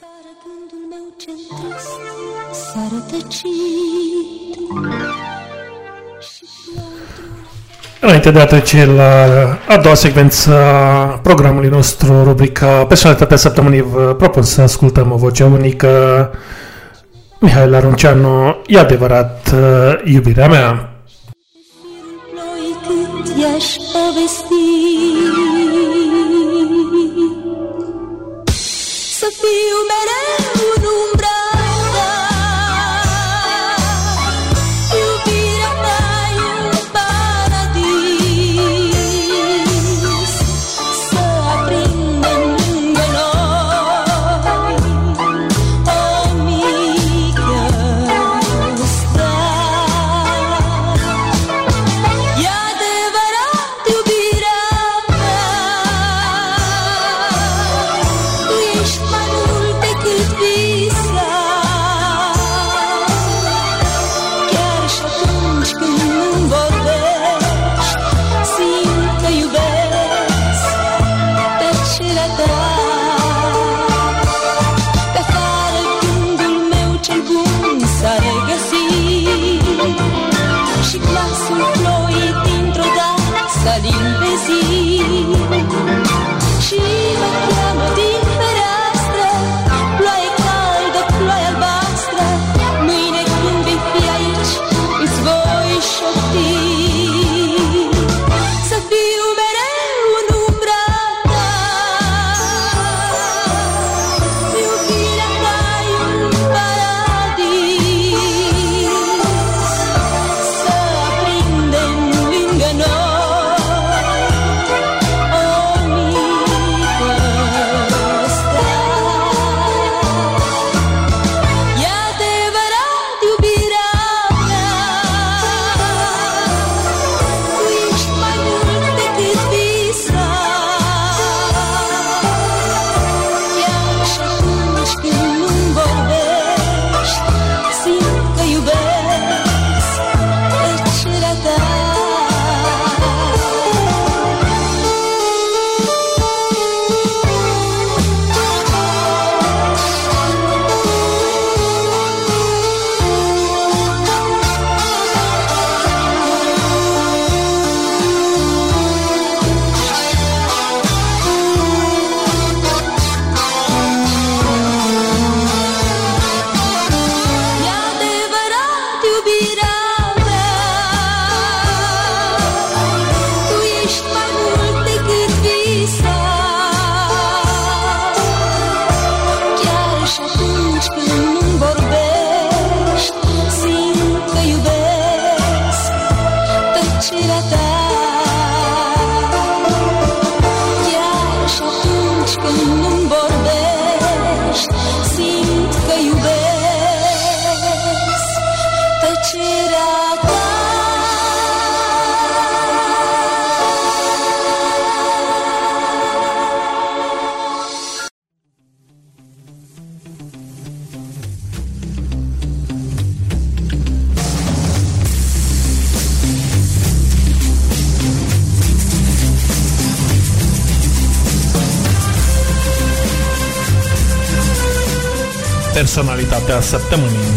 afară gândul meu ce s-a rătăcit Înainte de a trece la a doua secvență a programului nostru, rubrica Personalitatea Săptămânii, vă propun să ascultăm o voce unică. Mihail Arunceanu, e adevărat uh, iubirea mea. Cât i-aș povesti you better personalitatea săptămânii.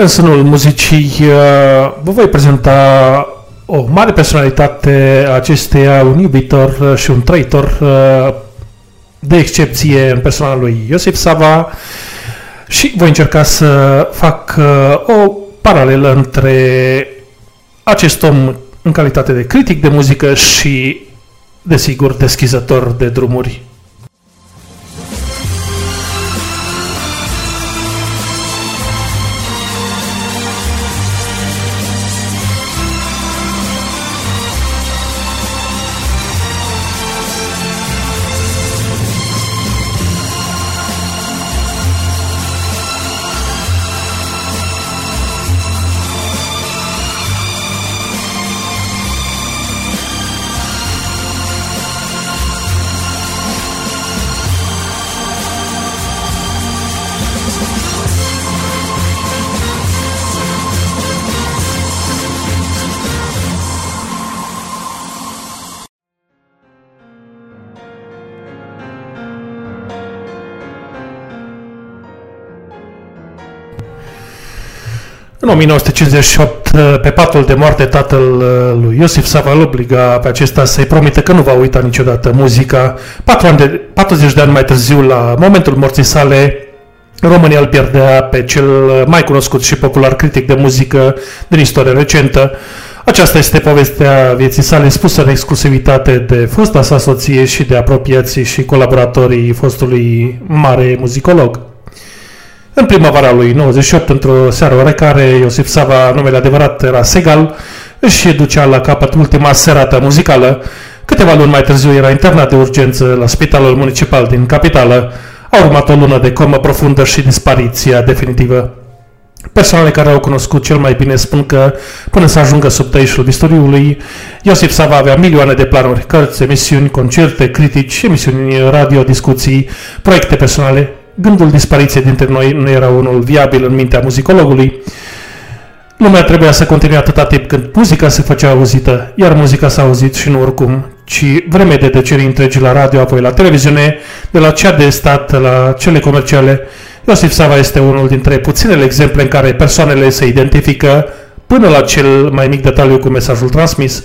În sânul muzicii uh, vă voi prezenta o mare personalitate a acesteia, un iubitor uh, și un trăitor uh, de excepție în persoana lui Iosif Sava. Și voi încerca să fac o paralelă între acest om în calitate de critic de muzică și, desigur, deschizător de drumuri În 1958, pe patul de moarte, tatăl uh, lui Iosif Sava îl obliga pe acesta să-i promite că nu va uita niciodată muzica. 4 ani de, 40 de ani mai târziu, la momentul morții sale, România îl pierdea pe cel mai cunoscut și popular critic de muzică din istoria recentă. Aceasta este povestea vieții sale spusă în exclusivitate de fosta sa soție și de apropiații și colaboratorii fostului mare muzicolog. În primăvara lui 98, într-o seară oarecare, Iosif Sava, numele adevărat era Segal, își ducea la capăt ultima serată muzicală. Câteva luni mai târziu era internat de urgență la spitalul municipal din capitală. A urmat o lună de comă profundă și dispariția definitivă. Persoanele care au cunoscut cel mai bine spun că, până să ajungă sub tăișul istoriului, Iosif Sava avea milioane de planuri, cărți, emisiuni, concerte, critici, emisiuni radio, discuții, proiecte personale, Gândul dispariției dintre noi nu era unul viabil în mintea muzicologului. Lumea trebuia să continue atâta timp când muzica se făcea auzită, iar muzica s-a auzit și nu oricum, ci vreme de tăcere întregi la radio, apoi la televiziune, de la cea de stat la cele comerciale. Iosif Sava este unul dintre puținele exemple în care persoanele se identifică până la cel mai mic detaliu cu mesajul transmis.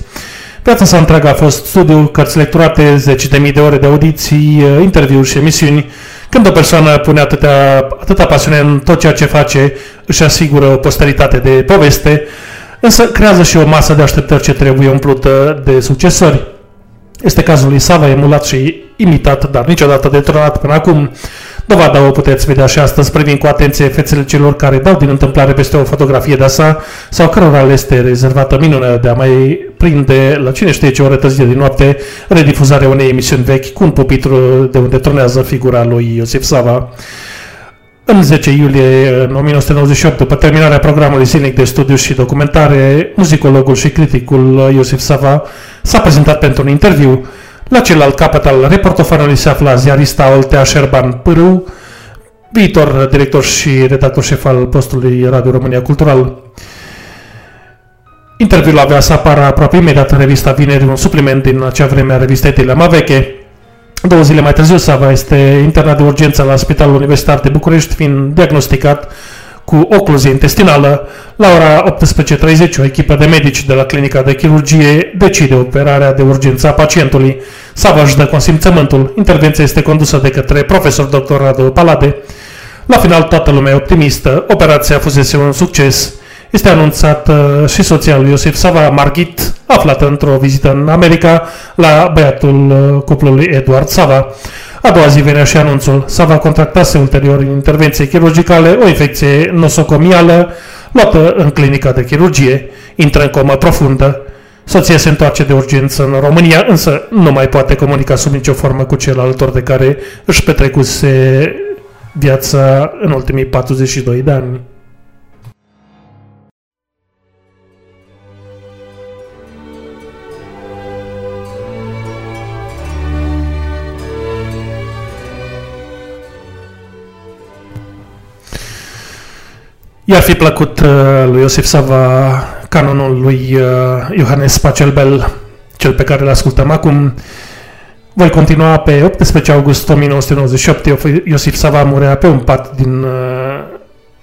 Viața sa întreagă a fost studiu, cărți lecturate, zeci de mii de ore de audiții, interviuri și emisiuni, când o persoană pune atâta, atâta pasiune în tot ceea ce face, își asigură o posteritate de poveste, însă creează și o masă de așteptări ce trebuie umplută de succesori. Este cazul lui Sava, emulat și imitat, dar niciodată detronat până acum. Dovada o puteți vedea și astăzi, privind cu atenție fețele celor care dau din întâmplare peste o fotografie de sa sau cărora le este rezervată minunea de a mai prinde la cine știe ce oră târzie din noapte redifuzarea unei emisiuni vechi cu un pupitru de unde tronează figura lui Iosif Sava. În 10 iulie 1998, după terminarea programului zilnic de studiu și documentare, muzicologul și criticul Iosif Sava s-a prezentat pentru un interviu la celălalt capăt al reportofanului se afla ziarista Oltea Șerban Pârâu, viitor director și redactor șef al postului Radio România Cultural. Interviul avea să apară aproape imediat în revista Vineri, un supliment din acea vreme a revistei Telema Veche. Două zile mai târziu, Sava este internat de urgență la Spitalul Universitar de București, fiind diagnosticat cu ocluzie intestinală. La ora 18.30, o echipă de medici de la clinica de chirurgie decide operarea de urgență a pacientului. Sava își dă consimțământul. Intervenția este condusă de către profesor dr. Radu Palade. La final, toată lumea e optimistă, operația fusese un succes. Este anunțat uh, și soția lui Iosif Sava, Margit, aflată într-o vizită în America la băiatul uh, cuplului Eduard Sava. A doua zi venea și anunțul. Sava contractase ulterior în intervenție chirurgicale o infecție nosocomială luată în clinica de chirurgie. Intră în comă profundă. Soția se întoarce de urgență în România, însă nu mai poate comunica sub nicio formă cu cel alături de care își petrecuse viața în ultimii 42 de ani. I-ar fi plăcut uh, lui Iosif Sava canonul lui uh, Iohannes Pacelbel, cel pe care îl ascultăm acum. Voi continua pe 18 august 1998. Iosif Sava murea pe un pat din uh,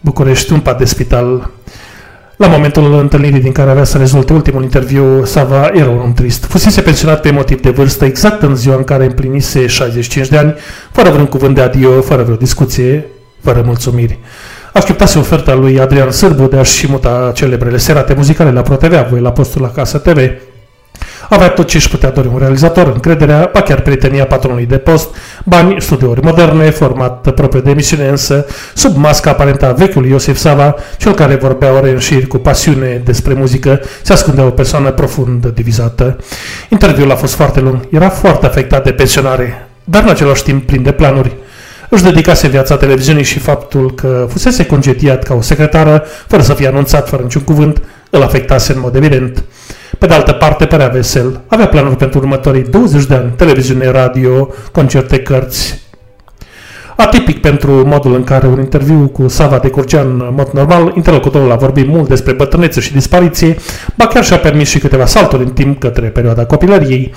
București, un pat de spital. La momentul întâlnirii din care avea să rezulte ultimul interviu, Sava era un om trist. Fusese pensionat pe motiv de vârstă exact în ziua în care împlinise 65 de ani, fără vreun cuvânt de adio, fără vreo discuție, fără mulțumiri. Acceptase oferta lui Adrian Sârbu de a-și muta celebrele serate muzicale la ProTV, voi la postul la Casa TV. Avea tot ce își putea dori un realizator, încrederea, ba chiar prietenia patronului de post, bani, studiouri moderne, format propriu de emisiune, însă, sub masca aparentă a vechiului Iosif Sava, cel care vorbea ore în șir cu pasiune despre muzică, se ascundea o persoană profund divizată. Interviul a fost foarte lung, era foarte afectat de pensionare, dar în același timp plin de planuri își dedicase viața televiziunii și faptul că fusese concediat ca o secretară, fără să fie anunțat, fără niciun cuvânt, îl afectase în mod evident. Pe de altă parte, părea vesel. Avea planuri pentru următorii 20 de ani, televiziune, radio, concerte, cărți, Atipic pentru modul în care un interviu cu Sava de Curcean în mod normal, interlocutorul a vorbit mult despre bătrânețe și dispariție, ba chiar și-a permis și câteva salturi în timp către perioada copilăriei.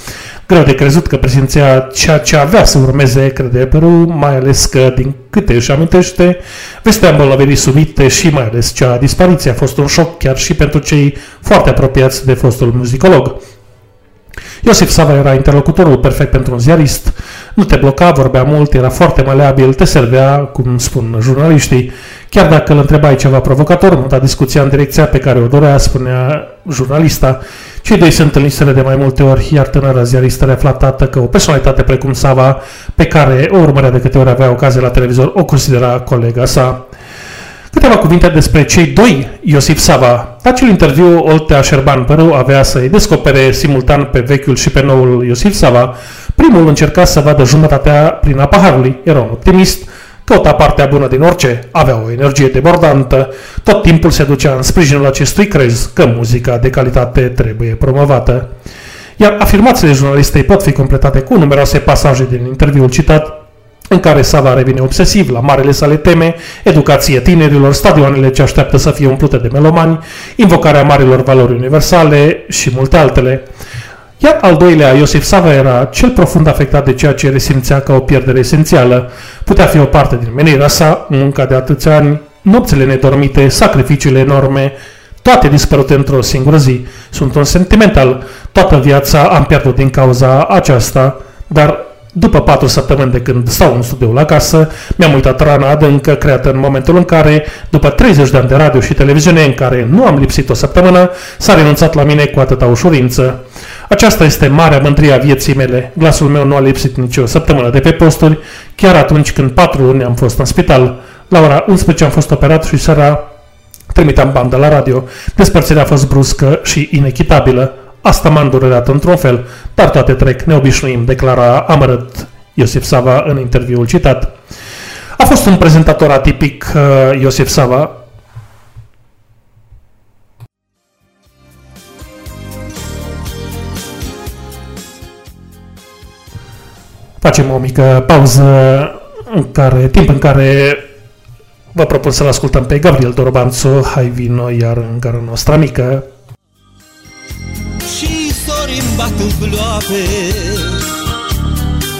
Greu de crezut că prezinția ceea ce avea să urmeze, crede Peru, mai ales că, din câte își amintește, vestea îmbolnăvirii subite și mai ales cea a dispariției a fost un șoc chiar și pentru cei foarte apropiați de fostul muzicolog. Iosif Sava era interlocutorul perfect pentru un ziarist, nu te bloca, vorbea mult, era foarte maleabil, te servea, cum spun jurnaliștii. Chiar dacă îl întrebai ceva provocator, muta discuția în direcția pe care o dorea, spunea jurnalista. Cei doi se întâlniseră de mai multe ori, iar tânăra ziaristă reflatată că o personalitate precum Sava, pe care o urmărea de câte ori avea ocazie la televizor, o considera colega sa. Câteva cuvinte despre cei doi Iosif Sava. La acel interviu, Oltea Șerban Părău avea să-i descopere simultan pe vechiul și pe noul Iosif Sava. Primul încerca să vadă jumătatea prin a paharului. Era un optimist, căuta partea bună din orice, avea o energie debordantă, tot timpul se ducea în sprijinul acestui crez că muzica de calitate trebuie promovată. Iar afirmațiile jurnalistei pot fi completate cu numeroase pasaje din interviul citat, în care Sava revine obsesiv la marele sale teme, educație tinerilor, stadioanele ce așteaptă să fie umplute de melomani, invocarea marilor valori universale și multe altele. Iar al doilea, Iosif Sava, era cel profund afectat de ceea ce resimțea ca o pierdere esențială. Putea fi o parte din menirea sa, munca de atâția ani, nopțile nedormite, sacrificiile enorme, toate dispărute într-o singură zi. Sunt un sentimental. Toată viața am pierdut din cauza aceasta, dar după patru săptămâni de când stau în studio la casă, mi-am uitat rana adâncă creată în momentul în care, după 30 de ani de radio și televiziune în care nu am lipsit o săptămână, s-a renunțat la mine cu atâta ușurință. Aceasta este marea mândrie a vieții mele. Glasul meu nu a lipsit nicio săptămână de pe posturi, chiar atunci când patru luni am fost în spital. La ora 11 am fost operat și seara trimiteam bandă la radio. Despărțirea a fost bruscă și inechitabilă. Asta m-a îndurerat într-un fel, dar toate trec, ne obișnuim, declara amărât Iosif Sava în interviul citat. A fost un prezentator atipic uh, Iosif Sava, Facem o mică pauză în care, timp în care vă propun să-l ascultăm pe Gabriel Dorobanțu, Hai vino iar în gara noastră mică. Și sori bat în ploape,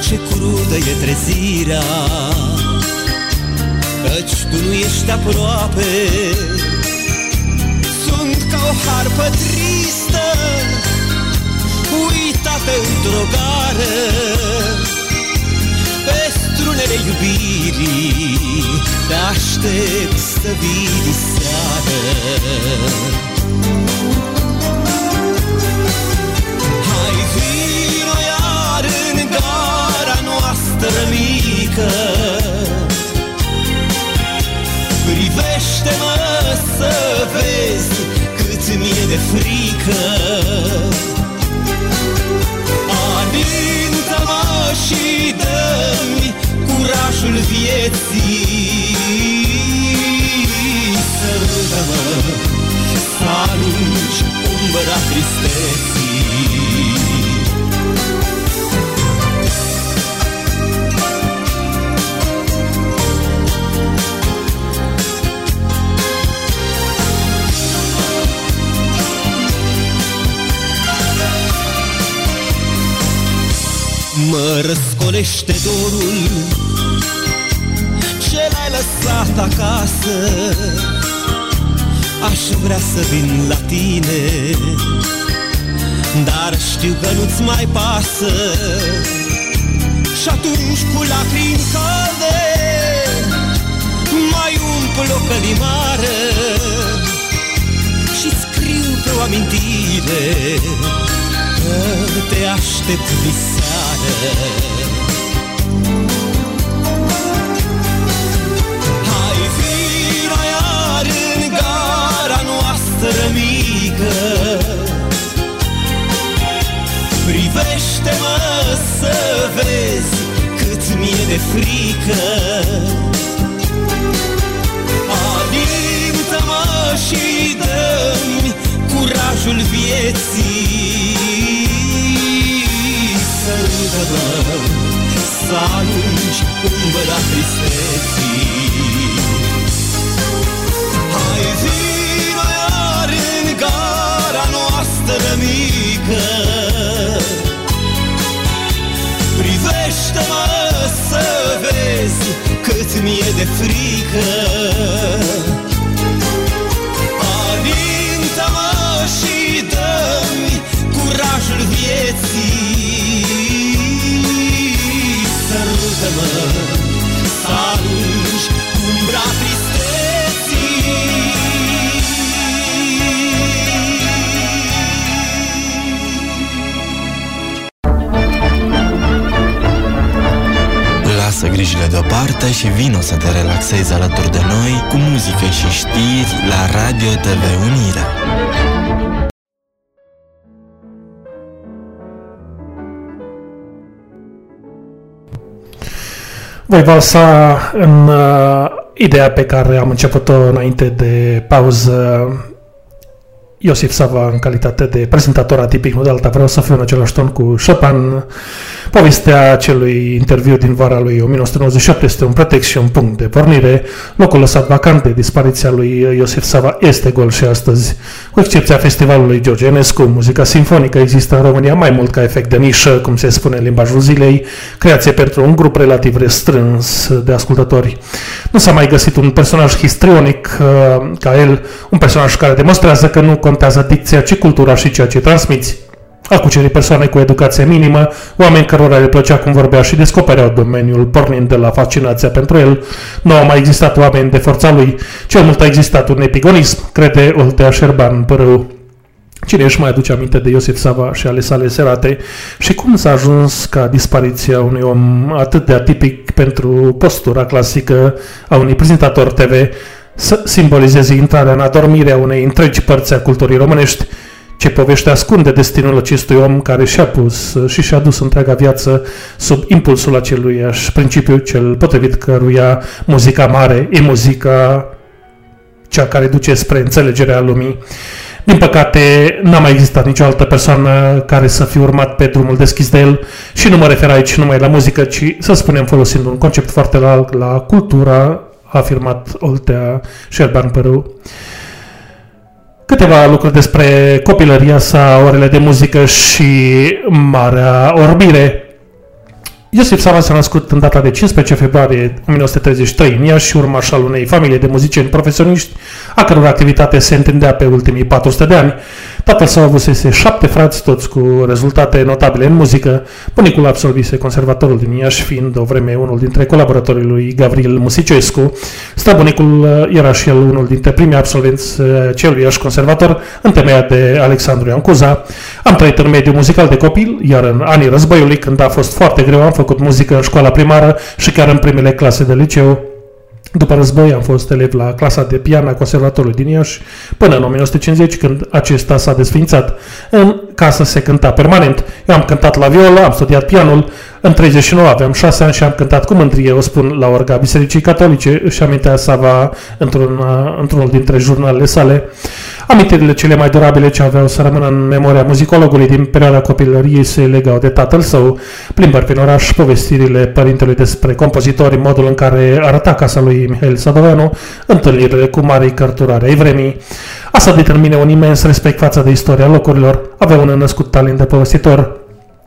ce crudă e trezirea, Căci tu nu ești aproape, sunt ca o harpă tristă, uitată într-o gară, pe strunele iubirii Te aștept să vii diseară gara noastră mică. Privește-mă să vezi cât mi-e de frică. Alintă-mă și dă-mi curajul vieții. Sărută-mă să alungi umbra tristeții Mă răscolește dorul. Ce l-ai lăsat acasă? Aș vrea să vin la tine. Dar știu că nu-ți mai pasă. Și atunci cu lacrimi calde Mai umplu o călimară. Și scriu pe o amintire. Că te aștept diseară. Hai vino iar în gara noastră mică. Privește-mă să vezi cât mi-e de frică. Alintă-mă și dă-mi curajul vieții Sărută-mă să alungi umbra tristeții Hai vino iar în gara noastră mică Privește-mă să vezi cât mi-e de frică. Alintă-mă și dă-mi curajul vieții Sărută-mă să alungi umbra Lasă grijile deoparte și vino să te relaxezi alături de noi cu muzică și știri la Radio TV Unirea. Voi valsa în uh, ideea pe care am început-o înainte de pauză Iosif Sava în calitate de prezentator atipic, nu de alta, vreau să fiu în același ton cu Chopin. Povestea acelui interviu din vara lui 1998 este un pretext și un punct de pornire. Locul lăsat vacant de dispariția lui Iosif Sava este gol și astăzi. Cu excepția festivalului George Enescu, muzica sinfonică există în România mai mult ca efect de nișă, cum se spune în limbajul zilei, creație pentru un grup relativ restrâns de ascultători. Nu s-a mai găsit un personaj histrionic uh, ca el, un personaj care demonstrează că nu contează dicția, ci cultura și ceea ce transmiți. A cucerit persoane cu educație minimă, oameni cărora le plăcea cum vorbea și descopereau domeniul, pornind de la fascinația pentru el. Nu au mai existat oameni de forța lui, cel mult a existat un epigonism, crede Oltea Șerban Părău. Cine își mai aduce aminte de Iosif Sava și ale sale serate și cum s-a ajuns ca dispariția unui om atât de atipic pentru postura clasică a unui prezentator TV să simbolizeze intrarea în adormirea unei întregi părți a culturii românești, ce poveste ascunde destinul acestui om care și-a pus și și-a dus întreaga viață sub impulsul aceluiași principiu cel potrivit căruia muzica mare e muzica cea care duce spre înțelegerea lumii. Din păcate, n-a mai existat nicio altă persoană care să fi urmat pe drumul deschis de el și nu mă refer aici numai la muzică, ci să spunem folosind un concept foarte larg la cultura, a afirmat Oltea Șerban Părâu. Câteva lucruri despre copilăria sa, orele de muzică și marea orbire. Iosif Sava s-a născut în data de 15 februarie 1933 în Iași, urmaș al unei familii de muzicieni profesioniști, a căror activitate se întindea pe ultimii 400 de ani. Tatăl său avusese șapte frați, toți cu rezultate notabile în muzică. Bunicul absolvise conservatorul din Iași, fiind o vreme unul dintre colaboratorii lui Gavril Musicescu. Străbunicul uh, era și el unul dintre primii absolvenți uh, celui Iași conservator, întemeiat de Alexandru Ioan Cuza. Am trăit în mediul muzical de copil, iar în anii războiului, când a fost foarte greu, am făcut muzică în școala primară și chiar în primele clase de liceu. După război am fost elev la clasa de pian a Conservatorului din Iași până în 1950 când acesta s-a desfințat. În casă se cânta permanent. Eu am cântat la violă, am studiat pianul. În 39 aveam 6 ani și am cântat cu mândrie, o spun la orga Bisericii Catolice, își amintea Sava într-un, într-unul dintre jurnalele sale. Amintirile cele mai durabile ce aveau să rămână în memoria muzicologului din perioada copilăriei se legau de tatăl său, plimbări prin oraș, povestirile părintelui despre compozitori, modul în care arăta casa lui Mihail Sadoveanu, întâlnirile cu mari cărturare ai vremii. Asta determine un imens respect față de istoria locurilor. Avea un născut talent de povestitor,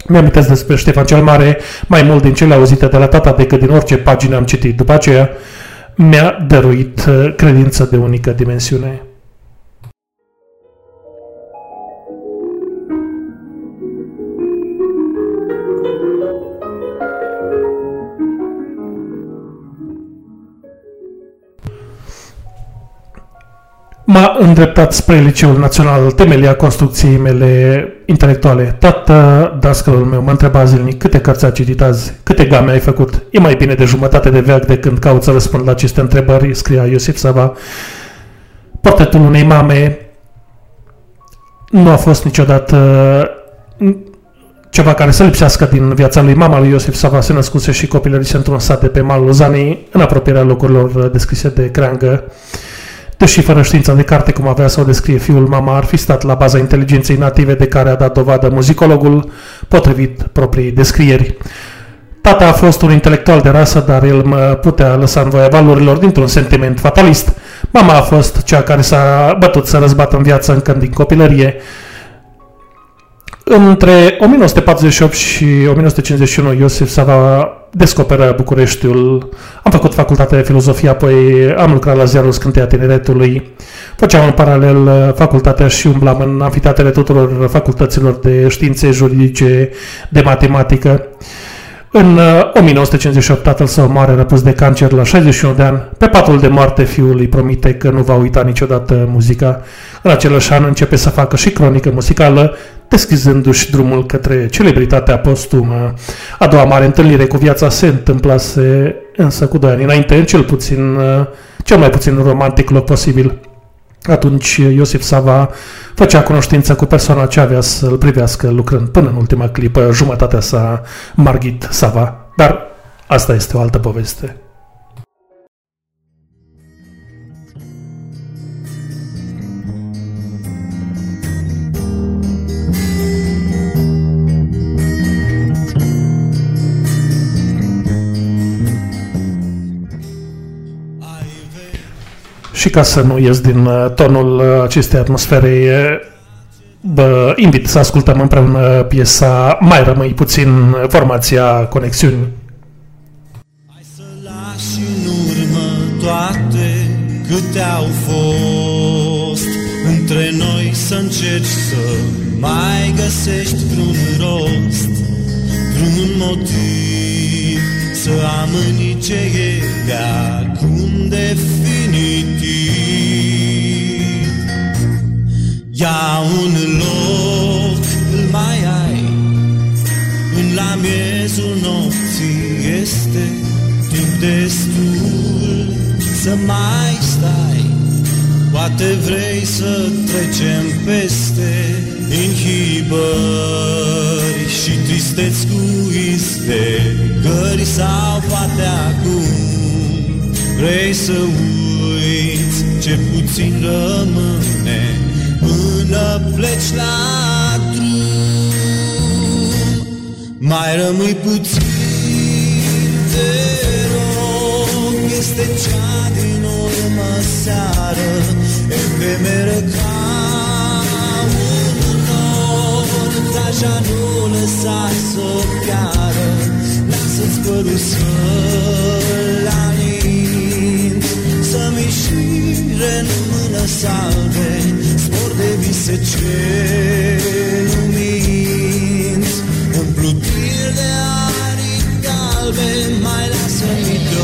mi-am despre Ștefan cel Mare, mai mult din cele auzite de la tata decât din orice pagină am citit după aceea. Mi-a dăruit uh, credință de unică dimensiune. M-a îndreptat spre Liceul Național, temelia construcției mele intelectuale. Tată, dascălul meu, mă întreba zilnic câte cărți ai citit azi, câte game ai făcut. E mai bine de jumătate de veac de când caut să răspund la aceste întrebări, scria Iosif Sava. Portretul unei mame nu a fost niciodată ceva care să lipsească din viața lui. Mama lui Iosif Sava se născuse și copilărise într-un sat de pe malul Zanii, în apropierea locurilor descrise de creangă. Deși fără știința de carte, cum avea să o descrie fiul, mama ar fi stat la baza inteligenței native de care a dat dovadă muzicologul, potrivit proprii descrieri. Tata a fost un intelectual de rasă, dar el mă putea lăsa în voia valurilor dintr-un sentiment fatalist. Mama a fost cea care s-a bătut să răzbată în viață încă din copilărie, între 1948 și 1951, Iosif Sava descoperă Bucureștiul. Am făcut facultatea de filozofie, apoi am lucrat la ziarul Scânteia Tineretului. Făceam în paralel facultatea și umblam în amfiteatrele tuturor facultăților de științe juridice, de matematică. În 1958, uh, tatăl său moare răpus de cancer la 61 de ani. Pe patul de moarte, fiul îi promite că nu va uita niciodată muzica. În același an începe să facă și cronică muzicală, deschizându-și drumul către celebritatea postumă. A doua mare întâlnire cu viața se întâmplase însă cu doi ani înainte, cel puțin, uh, cel mai puțin romantic loc posibil. Atunci Iosif Sava făcea cunoștință cu persoana ce avea să-l privească lucrând până în ultima clipă, jumătatea sa, Margit Sava. Dar asta este o altă poveste. Și ca să nu ies din uh, tonul uh, acestei atmosfere, vă invit să ascultăm împreună piesa Mai rămâi puțin, formația Conexiuni. Hai să lași în urmă toate câte au fost. Între noi să încerci să mai găsești vreun rost Vreun motiv. Să amâni ce e de acum definitiv Ia un loc, îl mai ai. În la miezul nopții este timp destul Să mai stai. Poate vrei să trecem peste inhibări și tristeți cu gări sau poate acum vrei să uiți ce puțin rămâne până pleci la drum. Mai rămâi puțin, te rog, este cea din urmă seară, efemeră ca un nor, deja nu lăsa să piară, lasă-ți părul să-l ieșire în mână salve, spor de vise ce luminți, în de arii calbe, mai lasă-mi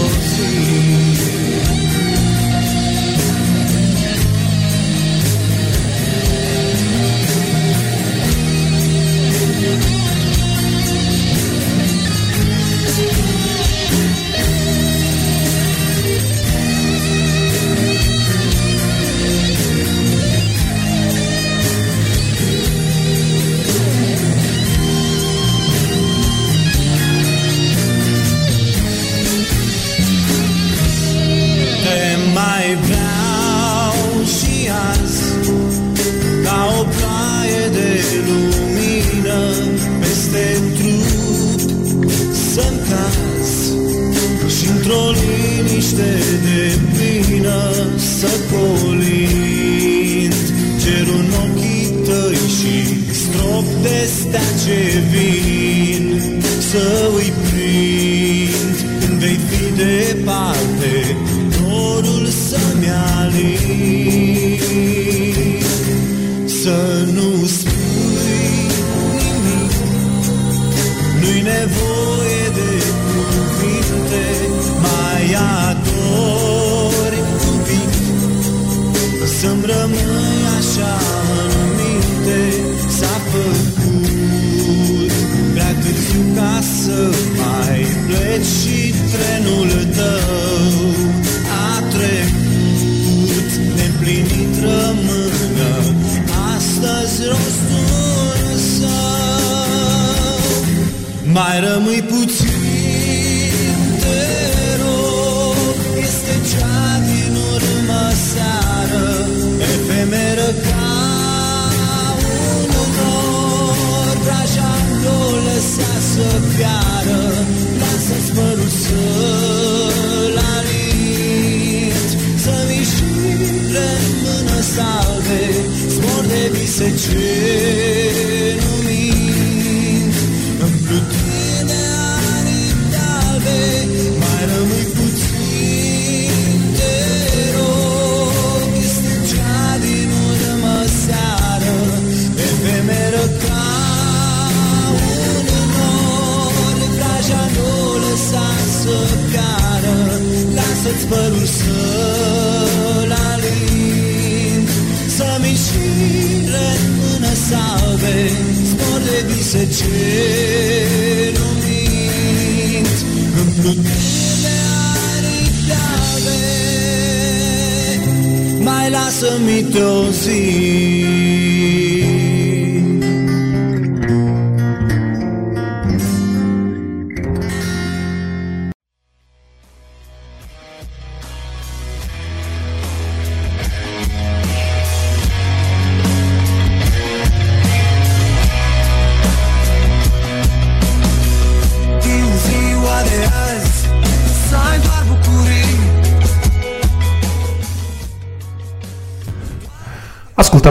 mai lasă-mi o zi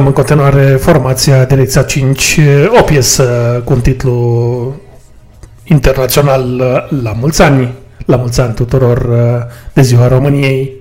ascultăm în continuare formația Direcția 5, o piesă cu un titlu internațional uh, La mulți ani! La mulți ani tuturor uh, de ziua României!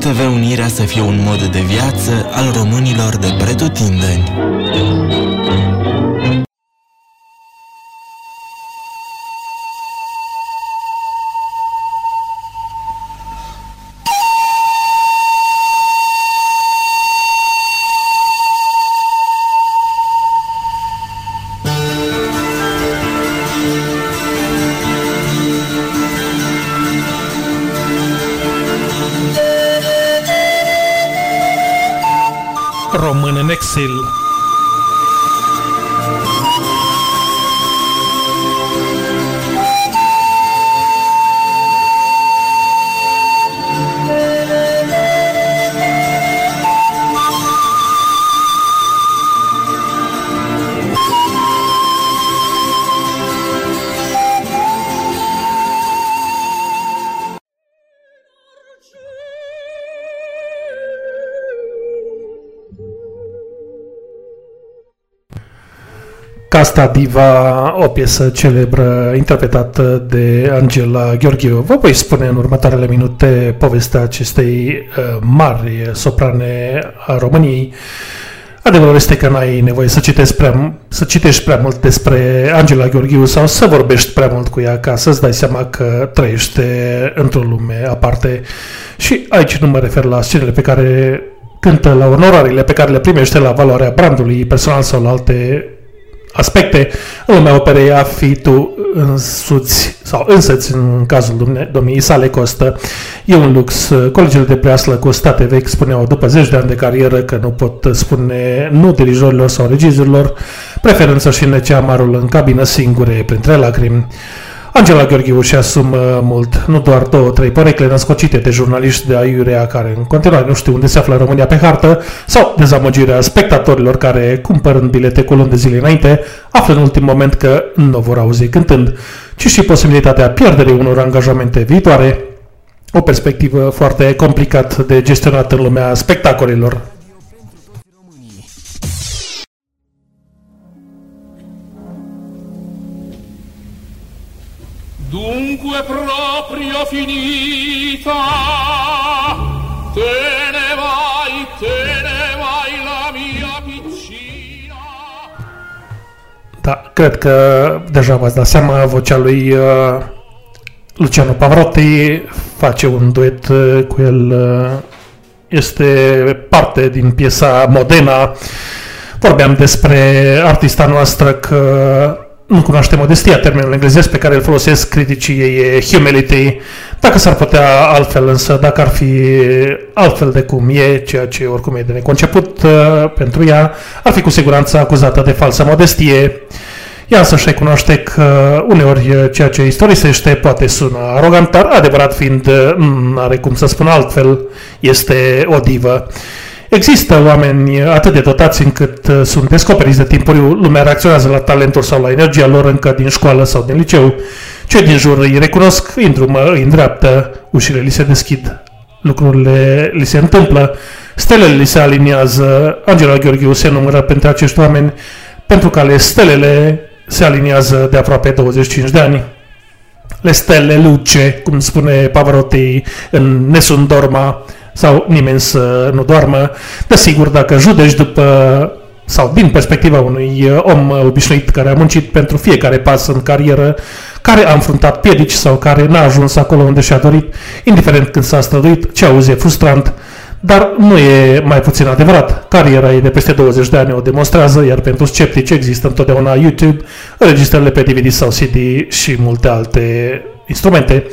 TV Unirea să fie un mod de viață al românilor de pretutindeni. Român în exil. Casta Diva, o piesă celebră interpretată de Angela Gheorghiu. Vă voi spune în următoarele minute povestea acestei uh, mari soprane a României. Adevărul este că n-ai nevoie să citești, prea, să citești prea mult despre Angela Gheorghiu sau să vorbești prea mult cu ea ca să-ți dai seama că trăiește într-o lume aparte. Și aici nu mă refer la scenele pe care cântă, la onorariile pe care le primește la valoarea brandului personal sau la alte aspecte în lumea operei a fi tu însuți sau însăți în cazul domniei sale costă e un lux. Colegii de preaslă cu state vechi spuneau după zeci de ani de carieră că nu pot spune nu dirijorilor sau regizorilor, preferând să-și înnece amarul în cabină singure printre lacrimi. Angela Gheorghiuș își asumă mult, nu doar două, trei porecle născocite de jurnaliști de aiurea care în continuare nu știu unde se află România pe hartă sau dezamăgirea spectatorilor care, cumpărând bilete cu luni de zile înainte, află în ultim moment că nu vor auzi cântând, ci și posibilitatea pierderii unor angajamente viitoare, o perspectivă foarte complicat de gestionat în lumea spectacolelor. Dunque proprio finita, te ne vai, te ne vai la mia piccina. Da, cred că deja v-ați dat seama, vocea lui uh, Luciano Pavarotti face un duet uh, cu el, uh, este parte din piesa Modena. Vorbeam despre artista noastră că nu cunoaște modestia, termenul englezesc pe care îl folosesc criticii e humility, dacă s-ar putea altfel însă, dacă ar fi altfel de cum e, ceea ce oricum e de neconceput uh, pentru ea, ar fi cu siguranță acuzată de falsă modestie. Ea însă și recunoaște că uneori ceea ce istorisește poate sună arogant, dar adevărat fiind, nu are cum să spun altfel, este o divă. Există oameni atât de dotați încât uh, sunt descoperiți de timpuriu, lumea reacționează la talentul sau la energia lor încă din școală sau din liceu. Cei din jur îi recunosc, îi îndrumă, îi îndreaptă, ușile li se deschid, lucrurile li se întâmplă, stelele li se aliniază, Angela Gheorghiu se numără pentru acești oameni, pentru că ale stelele se aliniază de aproape 25 de ani. Le stele luce, cum spune Pavarotti în Nessun Dorma, sau nimeni să nu doarmă. Desigur, dacă judeci după sau din perspectiva unui uh, om obișnuit care a muncit pentru fiecare pas în carieră, care a înfruntat piedici sau care n-a ajuns acolo unde și-a dorit, indiferent când s-a străduit, ce auzi e frustrant, dar nu e mai puțin adevărat. Cariera e de peste 20 de ani o demonstrează, iar pentru sceptici există întotdeauna YouTube, înregistrările pe DVD sau CD și multe alte instrumente.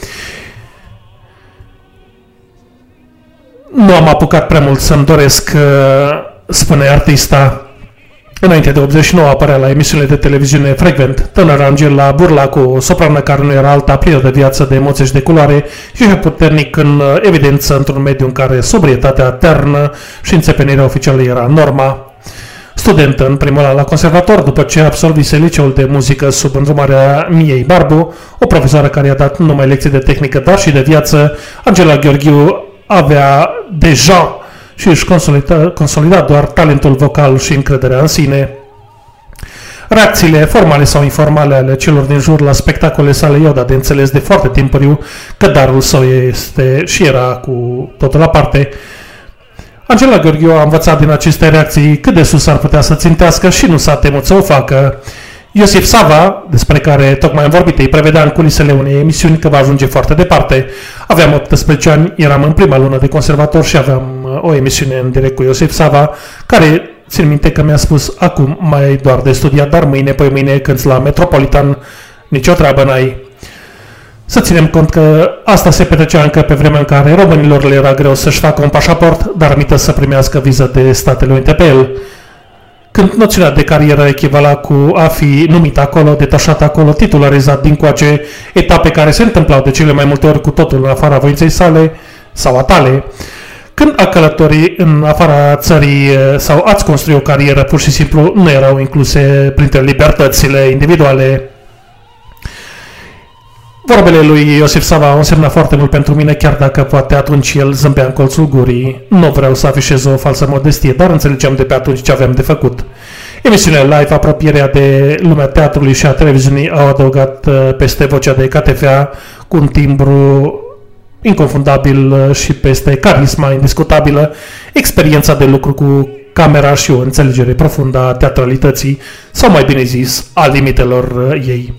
nu am apucat prea mult să-mi doresc, uh, spune artista. Înainte de 89 apărea la emisiunile de televiziune frecvent, tânăr Angela Burla cu o soprană care nu era alta, plină de viață, de emoții și de culoare și puternic în uh, evidență într-un mediu în care sobrietatea ternă și înțepenirea oficială era norma. Studentă în primul an la conservator, după ce absolvise liceul de muzică sub îndrumarea Miei Barbu, o profesoară care i-a dat numai lecții de tehnică, dar și de viață, Angela Gheorghiu avea deja și își consolida, consolida doar talentul vocal și încrederea în sine. Reacțiile formale sau informale ale celor din jur la spectacolele sale i-au dat de înțeles de foarte timpuriu că darul său este și era cu totul la parte. Angela Gheorghiu a învățat din aceste reacții cât de sus ar putea să țintească și nu s-a temut să o facă. Iosif Sava, despre care tocmai am vorbit, îi prevedea în culisele unei emisiuni că va ajunge foarte departe. Aveam 18 ani, eram în prima lună de conservator și aveam uh, o emisiune în direct cu Iosif Sava, care țin minte că mi-a spus acum mai doar de studiat, dar mâine, păi mâine când la Metropolitan, nicio treabă n-ai. Să ținem cont că asta se petrecea încă pe vremea în care românilor le era greu să-și facă un pașaport, dar mită să primească viză de Statele Unite pe el. Când noțiunea de carieră echivala cu a fi numit acolo, detașat acolo, titularizat din coace, etape care se întâmplau de cele mai multe ori cu totul în afara voinței sale sau a tale, când a călătorii în afara țării sau ați construi o carieră, pur și simplu nu erau incluse printre libertățile individuale. Vorbele lui Iosif Sava au însemnat foarte mult pentru mine, chiar dacă poate atunci el zâmbea în colțul gurii. Nu vreau să afișez o falsă modestie, dar înțelegeam de pe atunci ce aveam de făcut. Emisiunile live, apropierea de lumea teatrului și a televiziunii au adăugat uh, peste vocea de KTFA cu un timbru inconfundabil uh, și peste carisma indiscutabilă, experiența de lucru cu camera și o înțelegere profundă a teatralității, sau mai bine zis, a limitelor uh, ei.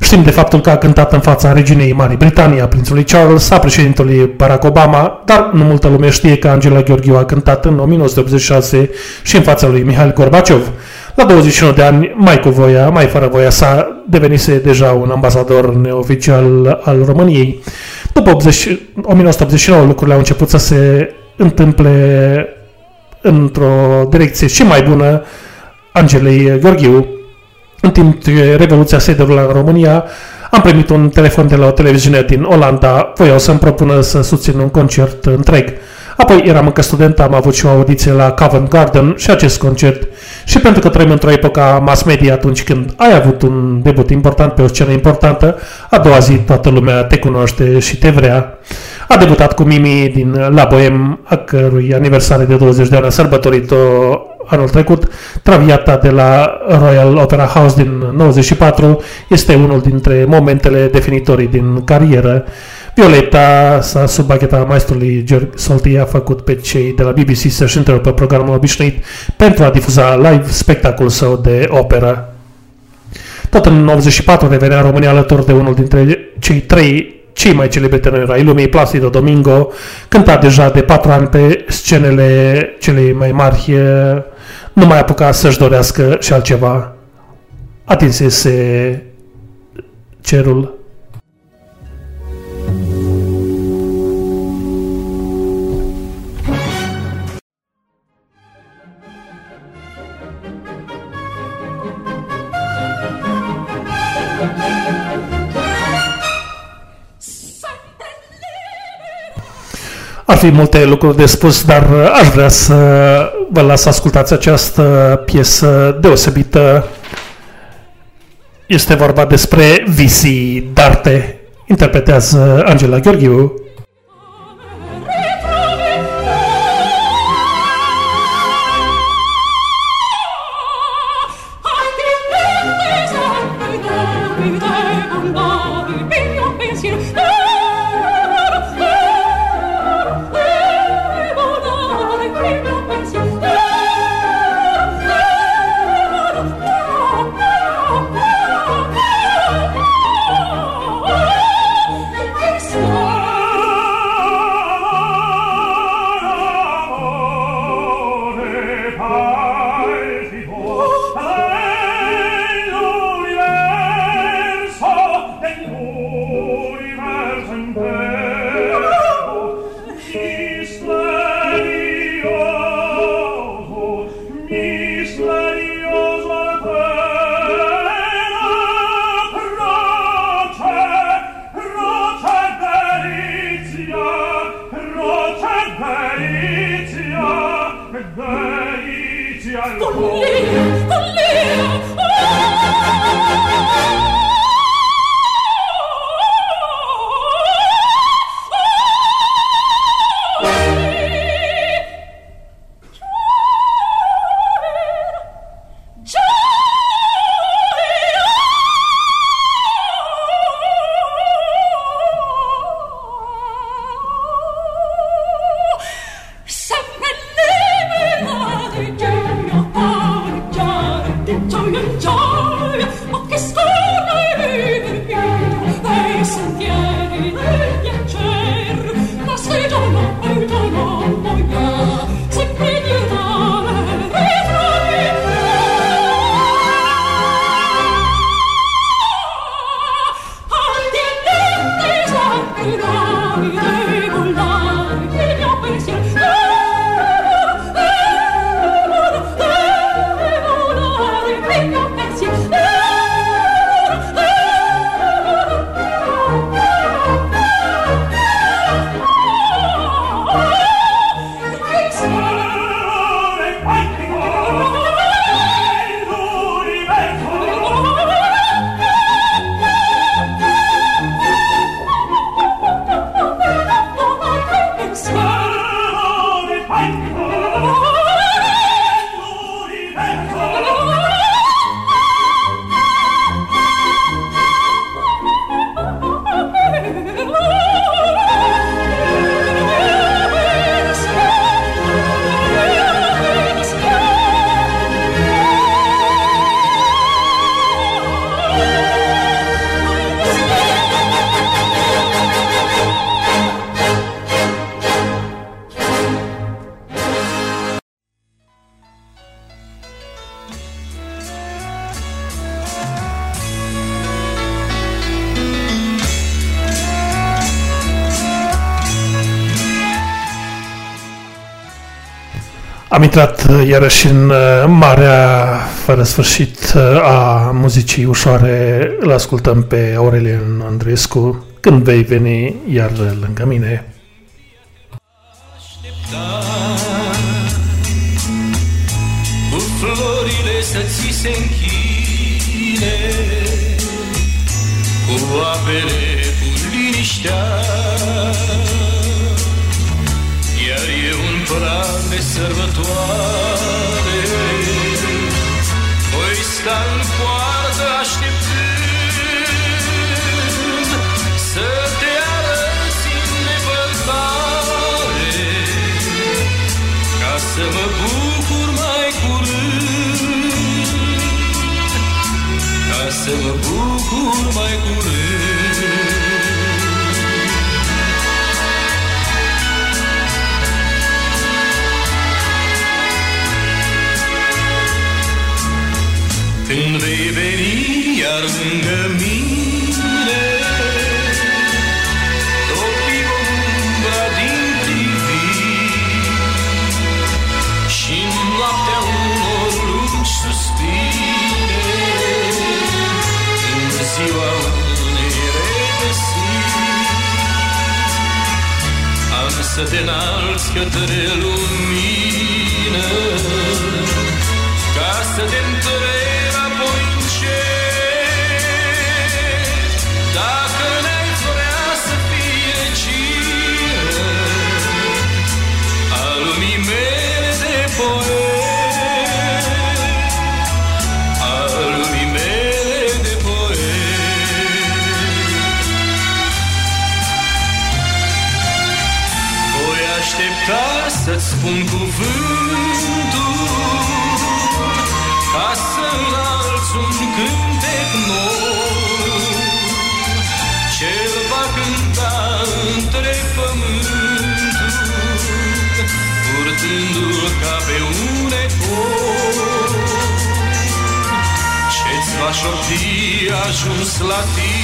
Știm de faptul că a cântat în fața reginei Marii Britanii, a prințului Charles, a președintelui Barack Obama, dar nu multă lume știe că Angela Gheorghiu a cântat în 1986 și în fața lui Mihail Gorbaciov. La 21 de ani, mai cu voia, mai fără voia sa, devenise deja un ambasador neoficial al României. După 80, 1989, lucrurile au început să se întâmple într-o direcție și mai bună Angelei Gheorghiu. În timp ce Revoluția se derula în România, am primit un telefon de la o televiziune din Olanda, voiau să-mi propună să susțin un concert întreg. Apoi eram încă student, am avut și o audiție la Covent Garden și acest concert. Și pentru că trăim într-o epocă mass media atunci când ai avut un debut important pe o scenă importantă, a doua zi toată lumea te cunoaște și te vrea. A debutat cu Mimi din La Bohem, a cărui aniversare de 20 de ani a sărbătorit-o anul trecut. Traviata de la Royal Opera House din 94 este unul dintre momentele definitorii din carieră. Violeta s-a sub bagheta maestrului George Solti a făcut pe cei de la BBC să-și întrerupă programul obișnuit pentru a difuza live spectacolul său de operă. Tot în 94 revenea în România alături de unul dintre cei trei cei mai celebri tenori ai lumii, Placido Domingo, cânta deja de patru ani pe scenele celei mai mari, nu mai apuca să-și dorească și altceva. Atinsese cerul Ar fi multe lucruri de spus, dar aș vrea să vă las să ascultați această piesă deosebită. Este vorba despre Visii d'arte. Interpretează Angela Gheorghiu. Intrat uh, iarăși în uh, marea fără sfârșit uh, a muzicii ușoare. Îl ascultăm pe Aurelian Andreescu când vei veni iar lângă mine. Cu florile să ți se închine Cu apele, cu liniștea Iar eu un prag de sărbătoare. Voi sta în poartă așteptând Să te arăți în depărtare Ca să mă bucur mai curând Ca să mă bucur mai curând Când vei veni iar lângă mine Topi umbra din priviri și în noaptea unor lungi suspine În ziua unei regăsiri Am să te înalți către lumină să-ți spun cuvântul Ca să înalți un cântec nou. Ce-l va cânta între pământul Purtându-l ca pe un ecou Ce-ți va șopti ajuns la tine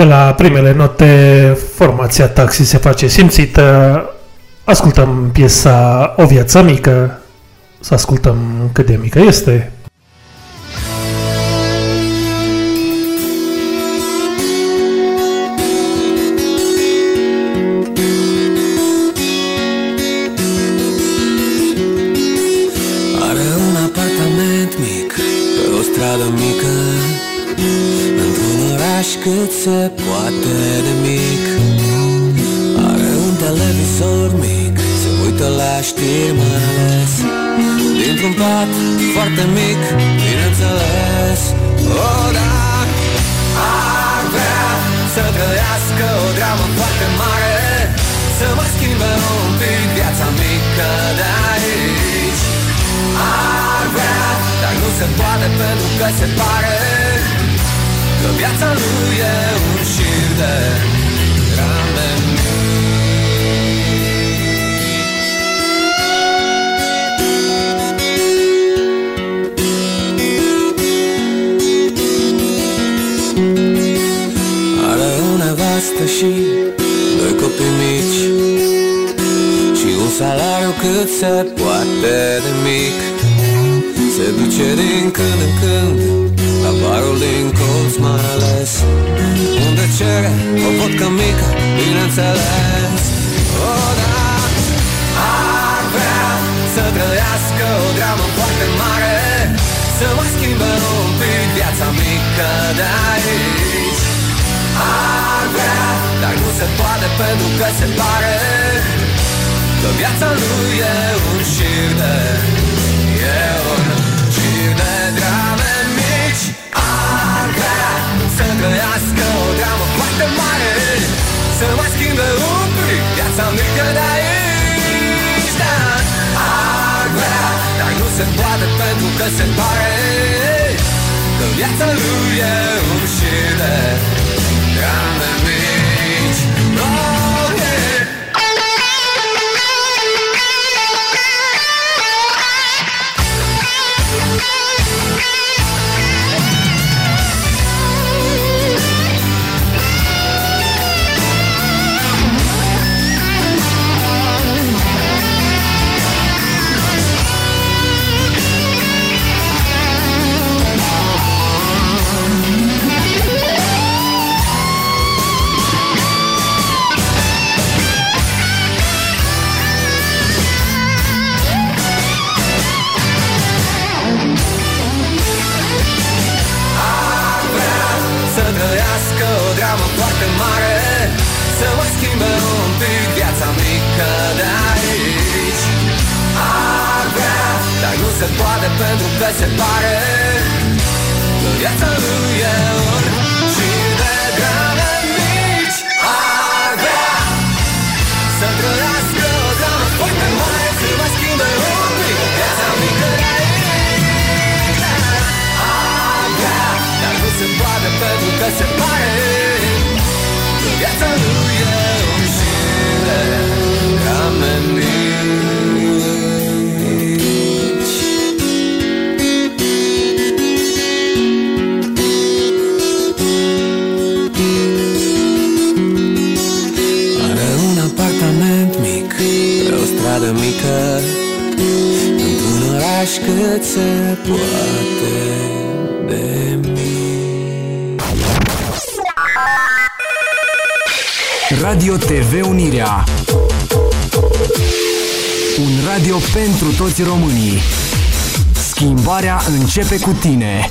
De la primele note, formația Taxi se face simțită. Ascultăm piesa O viață mică, să ascultăm cât de mică este. Se poate de mic. Are un televizor mic Se uită la știri mai ales. Dintr-un pat foarte mic Bineînțeles. Oh, da Ar vrea să trăiască o dramă foarte mare Să mă schimbe un pic viața mică de aici. Ar vrea, dar nu se poate pentru că se pare Că viața lui e un șir de grande Are o nevastă și doi copii mici Și un salariu cât se poate de mic. Se Se duce din când în când La barul din colț mai ales. Unde cere o vodcă mică, bineînțeles. O, da, ar vrea să trăiască o dramă foarte mare Să mă schimbe un pic viața mică de aici. Ar vrea, dar nu se poate pentru că se pare Că viața lui e un șir de trăiască o dramă foarte mare. Să mă schimbe un pic viața mică de aici. Da, ar vrea, dar nu se poate pentru că se pare Că viața lui e un șir de drame mici se poate pentru că se pare. Că viața lui e un stradă mică Într-un oraș cât se poate de mic. Radio TV Unirea. Un radio pentru toți românii. Schimbarea începe cu tine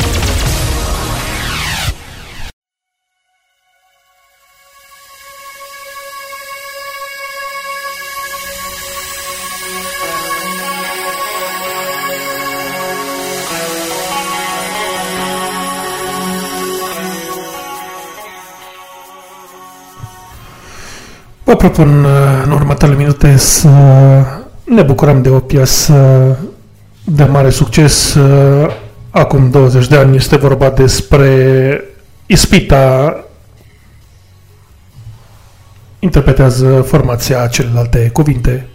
Vă propun uh, în următoarele minute să ne bucurăm de o piesă de mare succes. Uh, Acum 20 de ani este vorba despre Ispita interpretează formația celelalte cuvinte.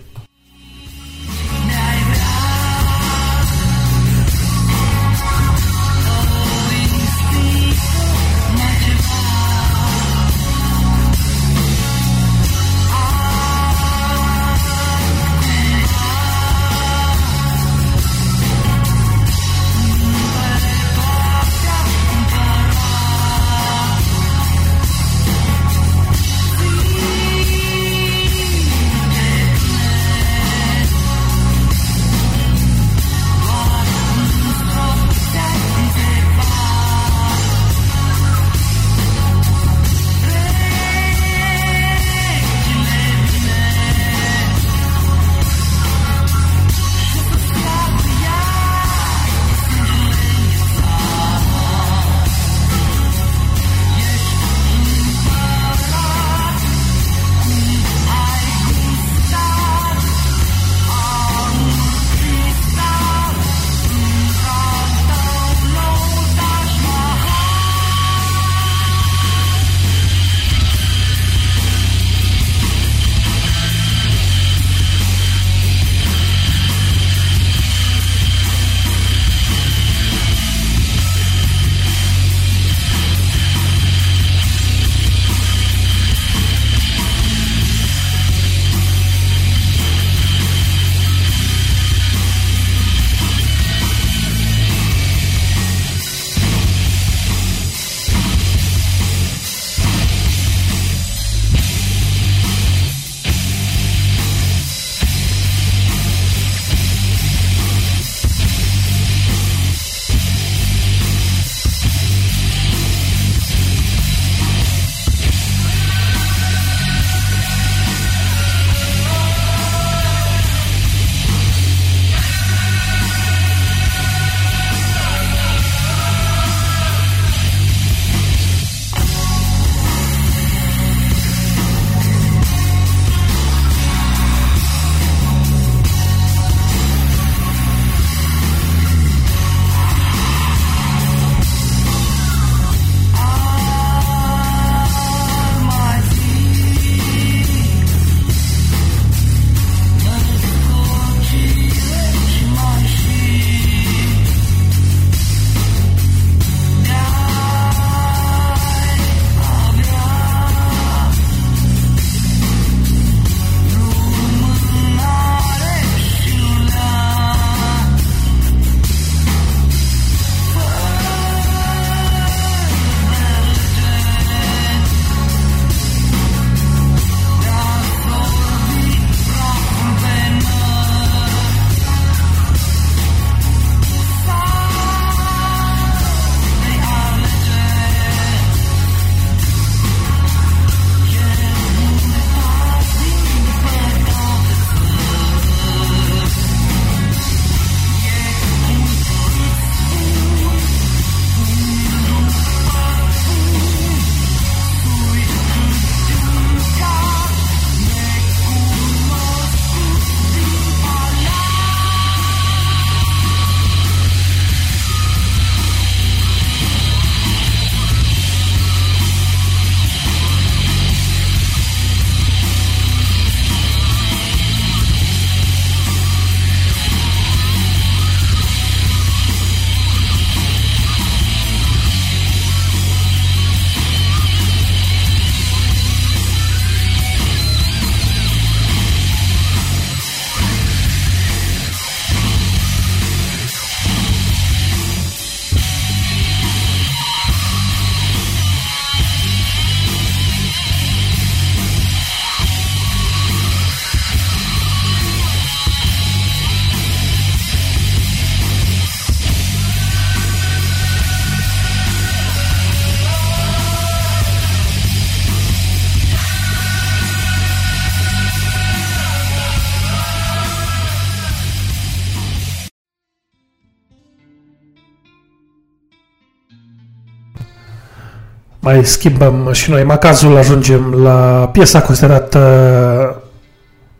Mai schimbăm și noi macazul, ajungem la piesa considerată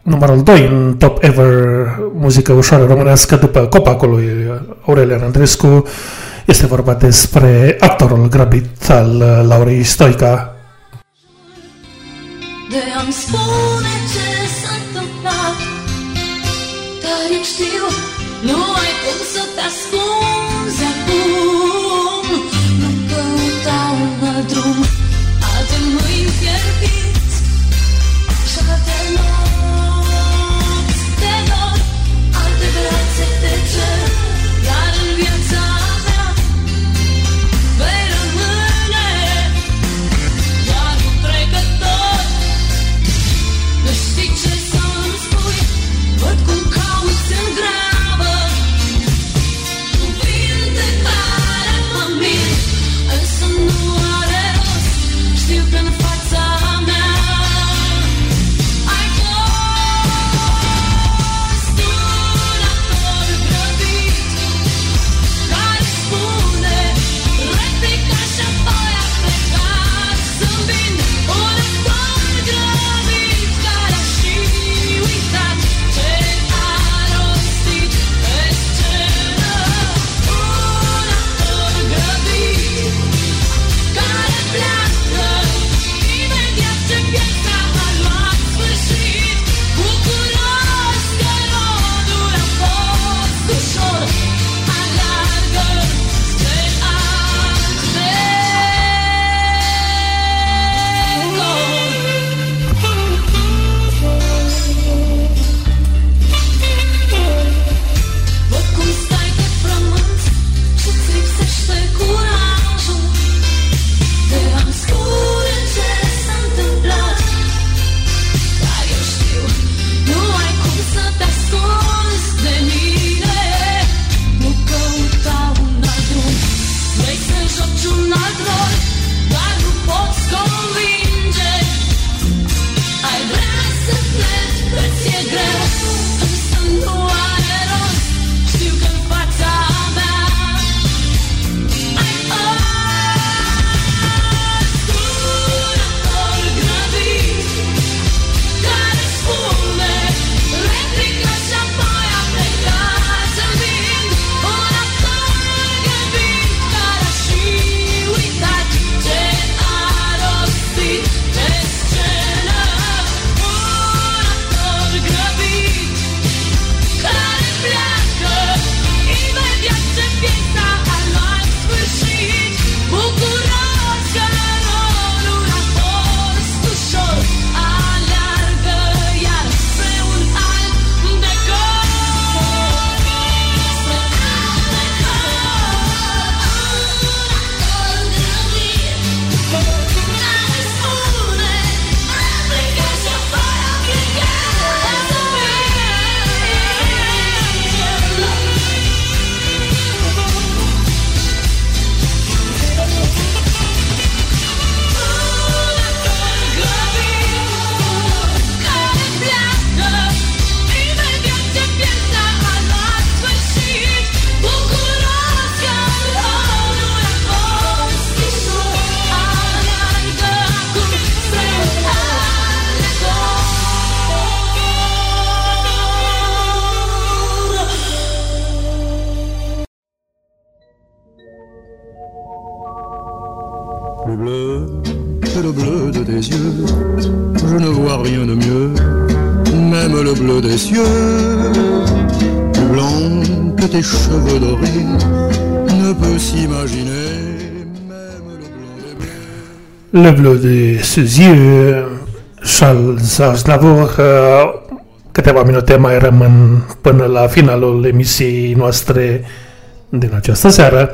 numărul 2 în Top Ever muzică ușoară românească după copacului Aurelian Andrescu. Este vorba despre actorul grăbit al Laurei Stoica. De am spune ce s-a întâmplat Dar eu știu, nu ai Le Bleu de ses yeux, Charles Aznavour, uh, câteva minute mai rămân până la finalul emisiei noastre din această seară.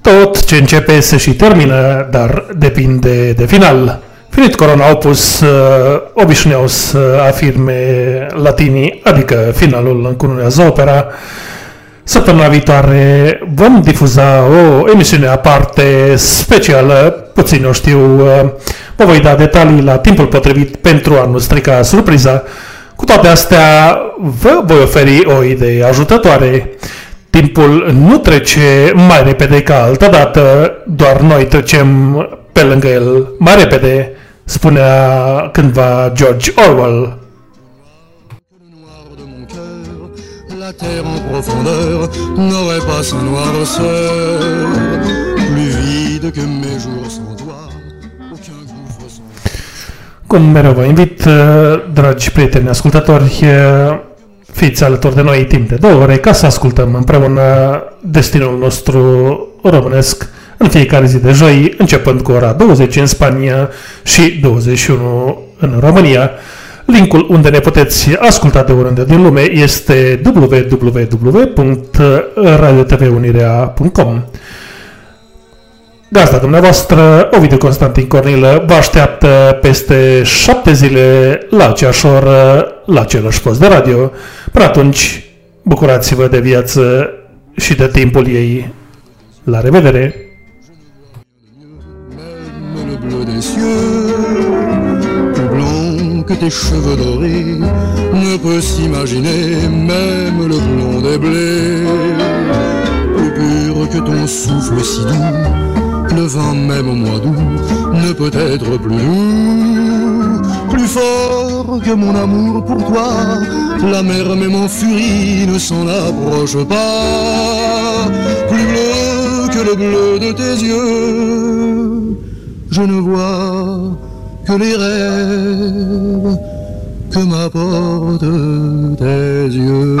Tot ce începe se și termină, dar depinde de final. Finit corona opus, uh, obișnuiau să afirme latinii, adică finalul încununează opera. Săptămâna viitoare vom difuza o emisiune aparte specială, puțin o știu, uh, vă voi da detalii la timpul potrivit pentru a nu strica surpriza. Cu toate astea, vă voi oferi o idee ajutătoare. Timpul nu trece mai repede ca altă dată, doar noi trecem pe lângă el mai repede, spunea cândva George Orwell. La terre en profondeur n'aurait pas sa noirceur, plus vide que Cum mereu vă invit, uh, dragi prieteni ascultători, uh, fiți alături de noi timp de două ore ca să ascultăm împreună destinul nostru românesc în fiecare zi de joi, începând cu ora 20 în Spania și 21 în România. Linkul unde ne puteți asculta de oriunde din lume este www.radiotvunirea.com Gazda dumneavoastră, Ovidiu Constantin Cornilă, vă așteaptă peste șapte zile la aceeași oră, la același post de radio. Până atunci, bucurați-vă de viață și de timpul ei. La revedere! le bleu des cieux, plus blanc que tes cheveux dorés, ne peut s'imaginer même le blond des blés, plus pur que ton souffle si doux, le vent même au mois d'août ne peut être plus doux, plus fort que mon amour pour toi, la mer même en furie ne s'en approche pas, plus bleu que le bleu de tes yeux je ne vois que les rêves que m'apportent tes yeux.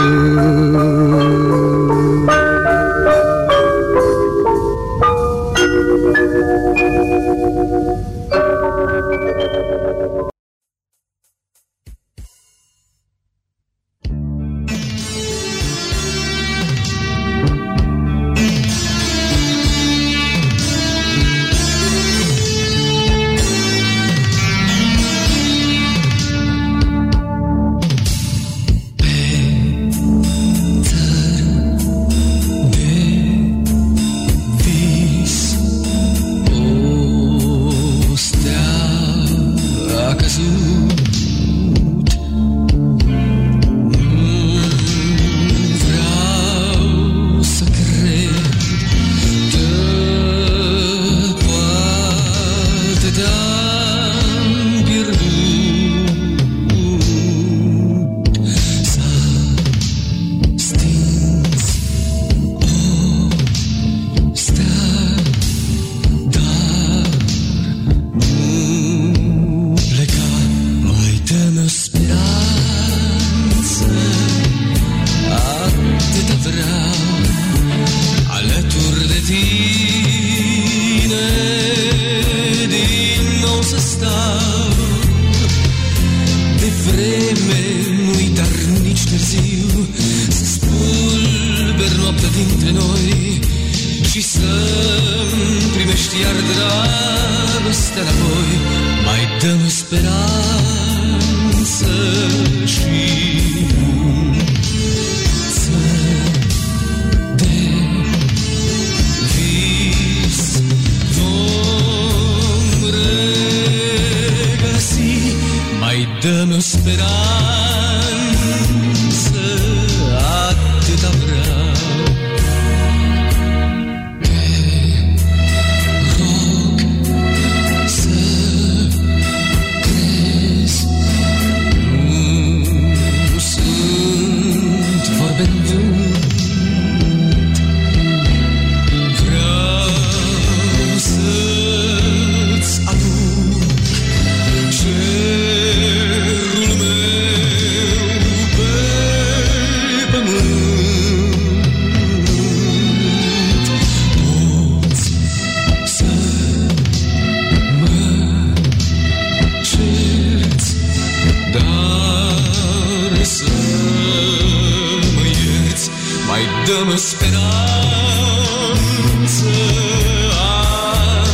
Mai dă-mi speranță,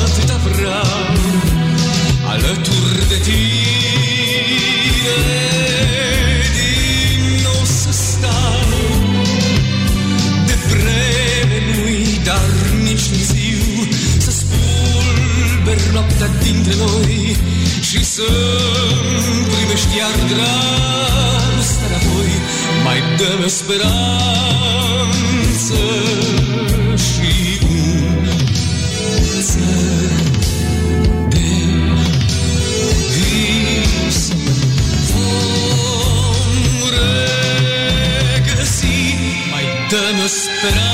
atâta vreau, alături de tine, din nou să stau, de vreme nu-i dar nici târziu, să spulber noaptea dintre noi și să-mi primești iar dragostea înapoi, mai și uneță de vis vom regăsi. Mai dă-mi o speranță,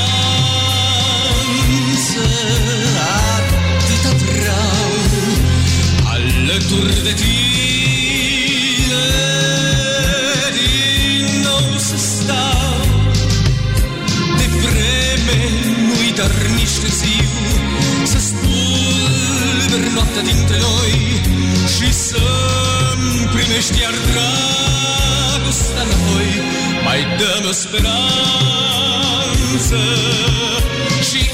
atâta vreau alături de tine. dată dintre noi Și să-mi primești iar dragostea înapoi. Mai dăm o speranță și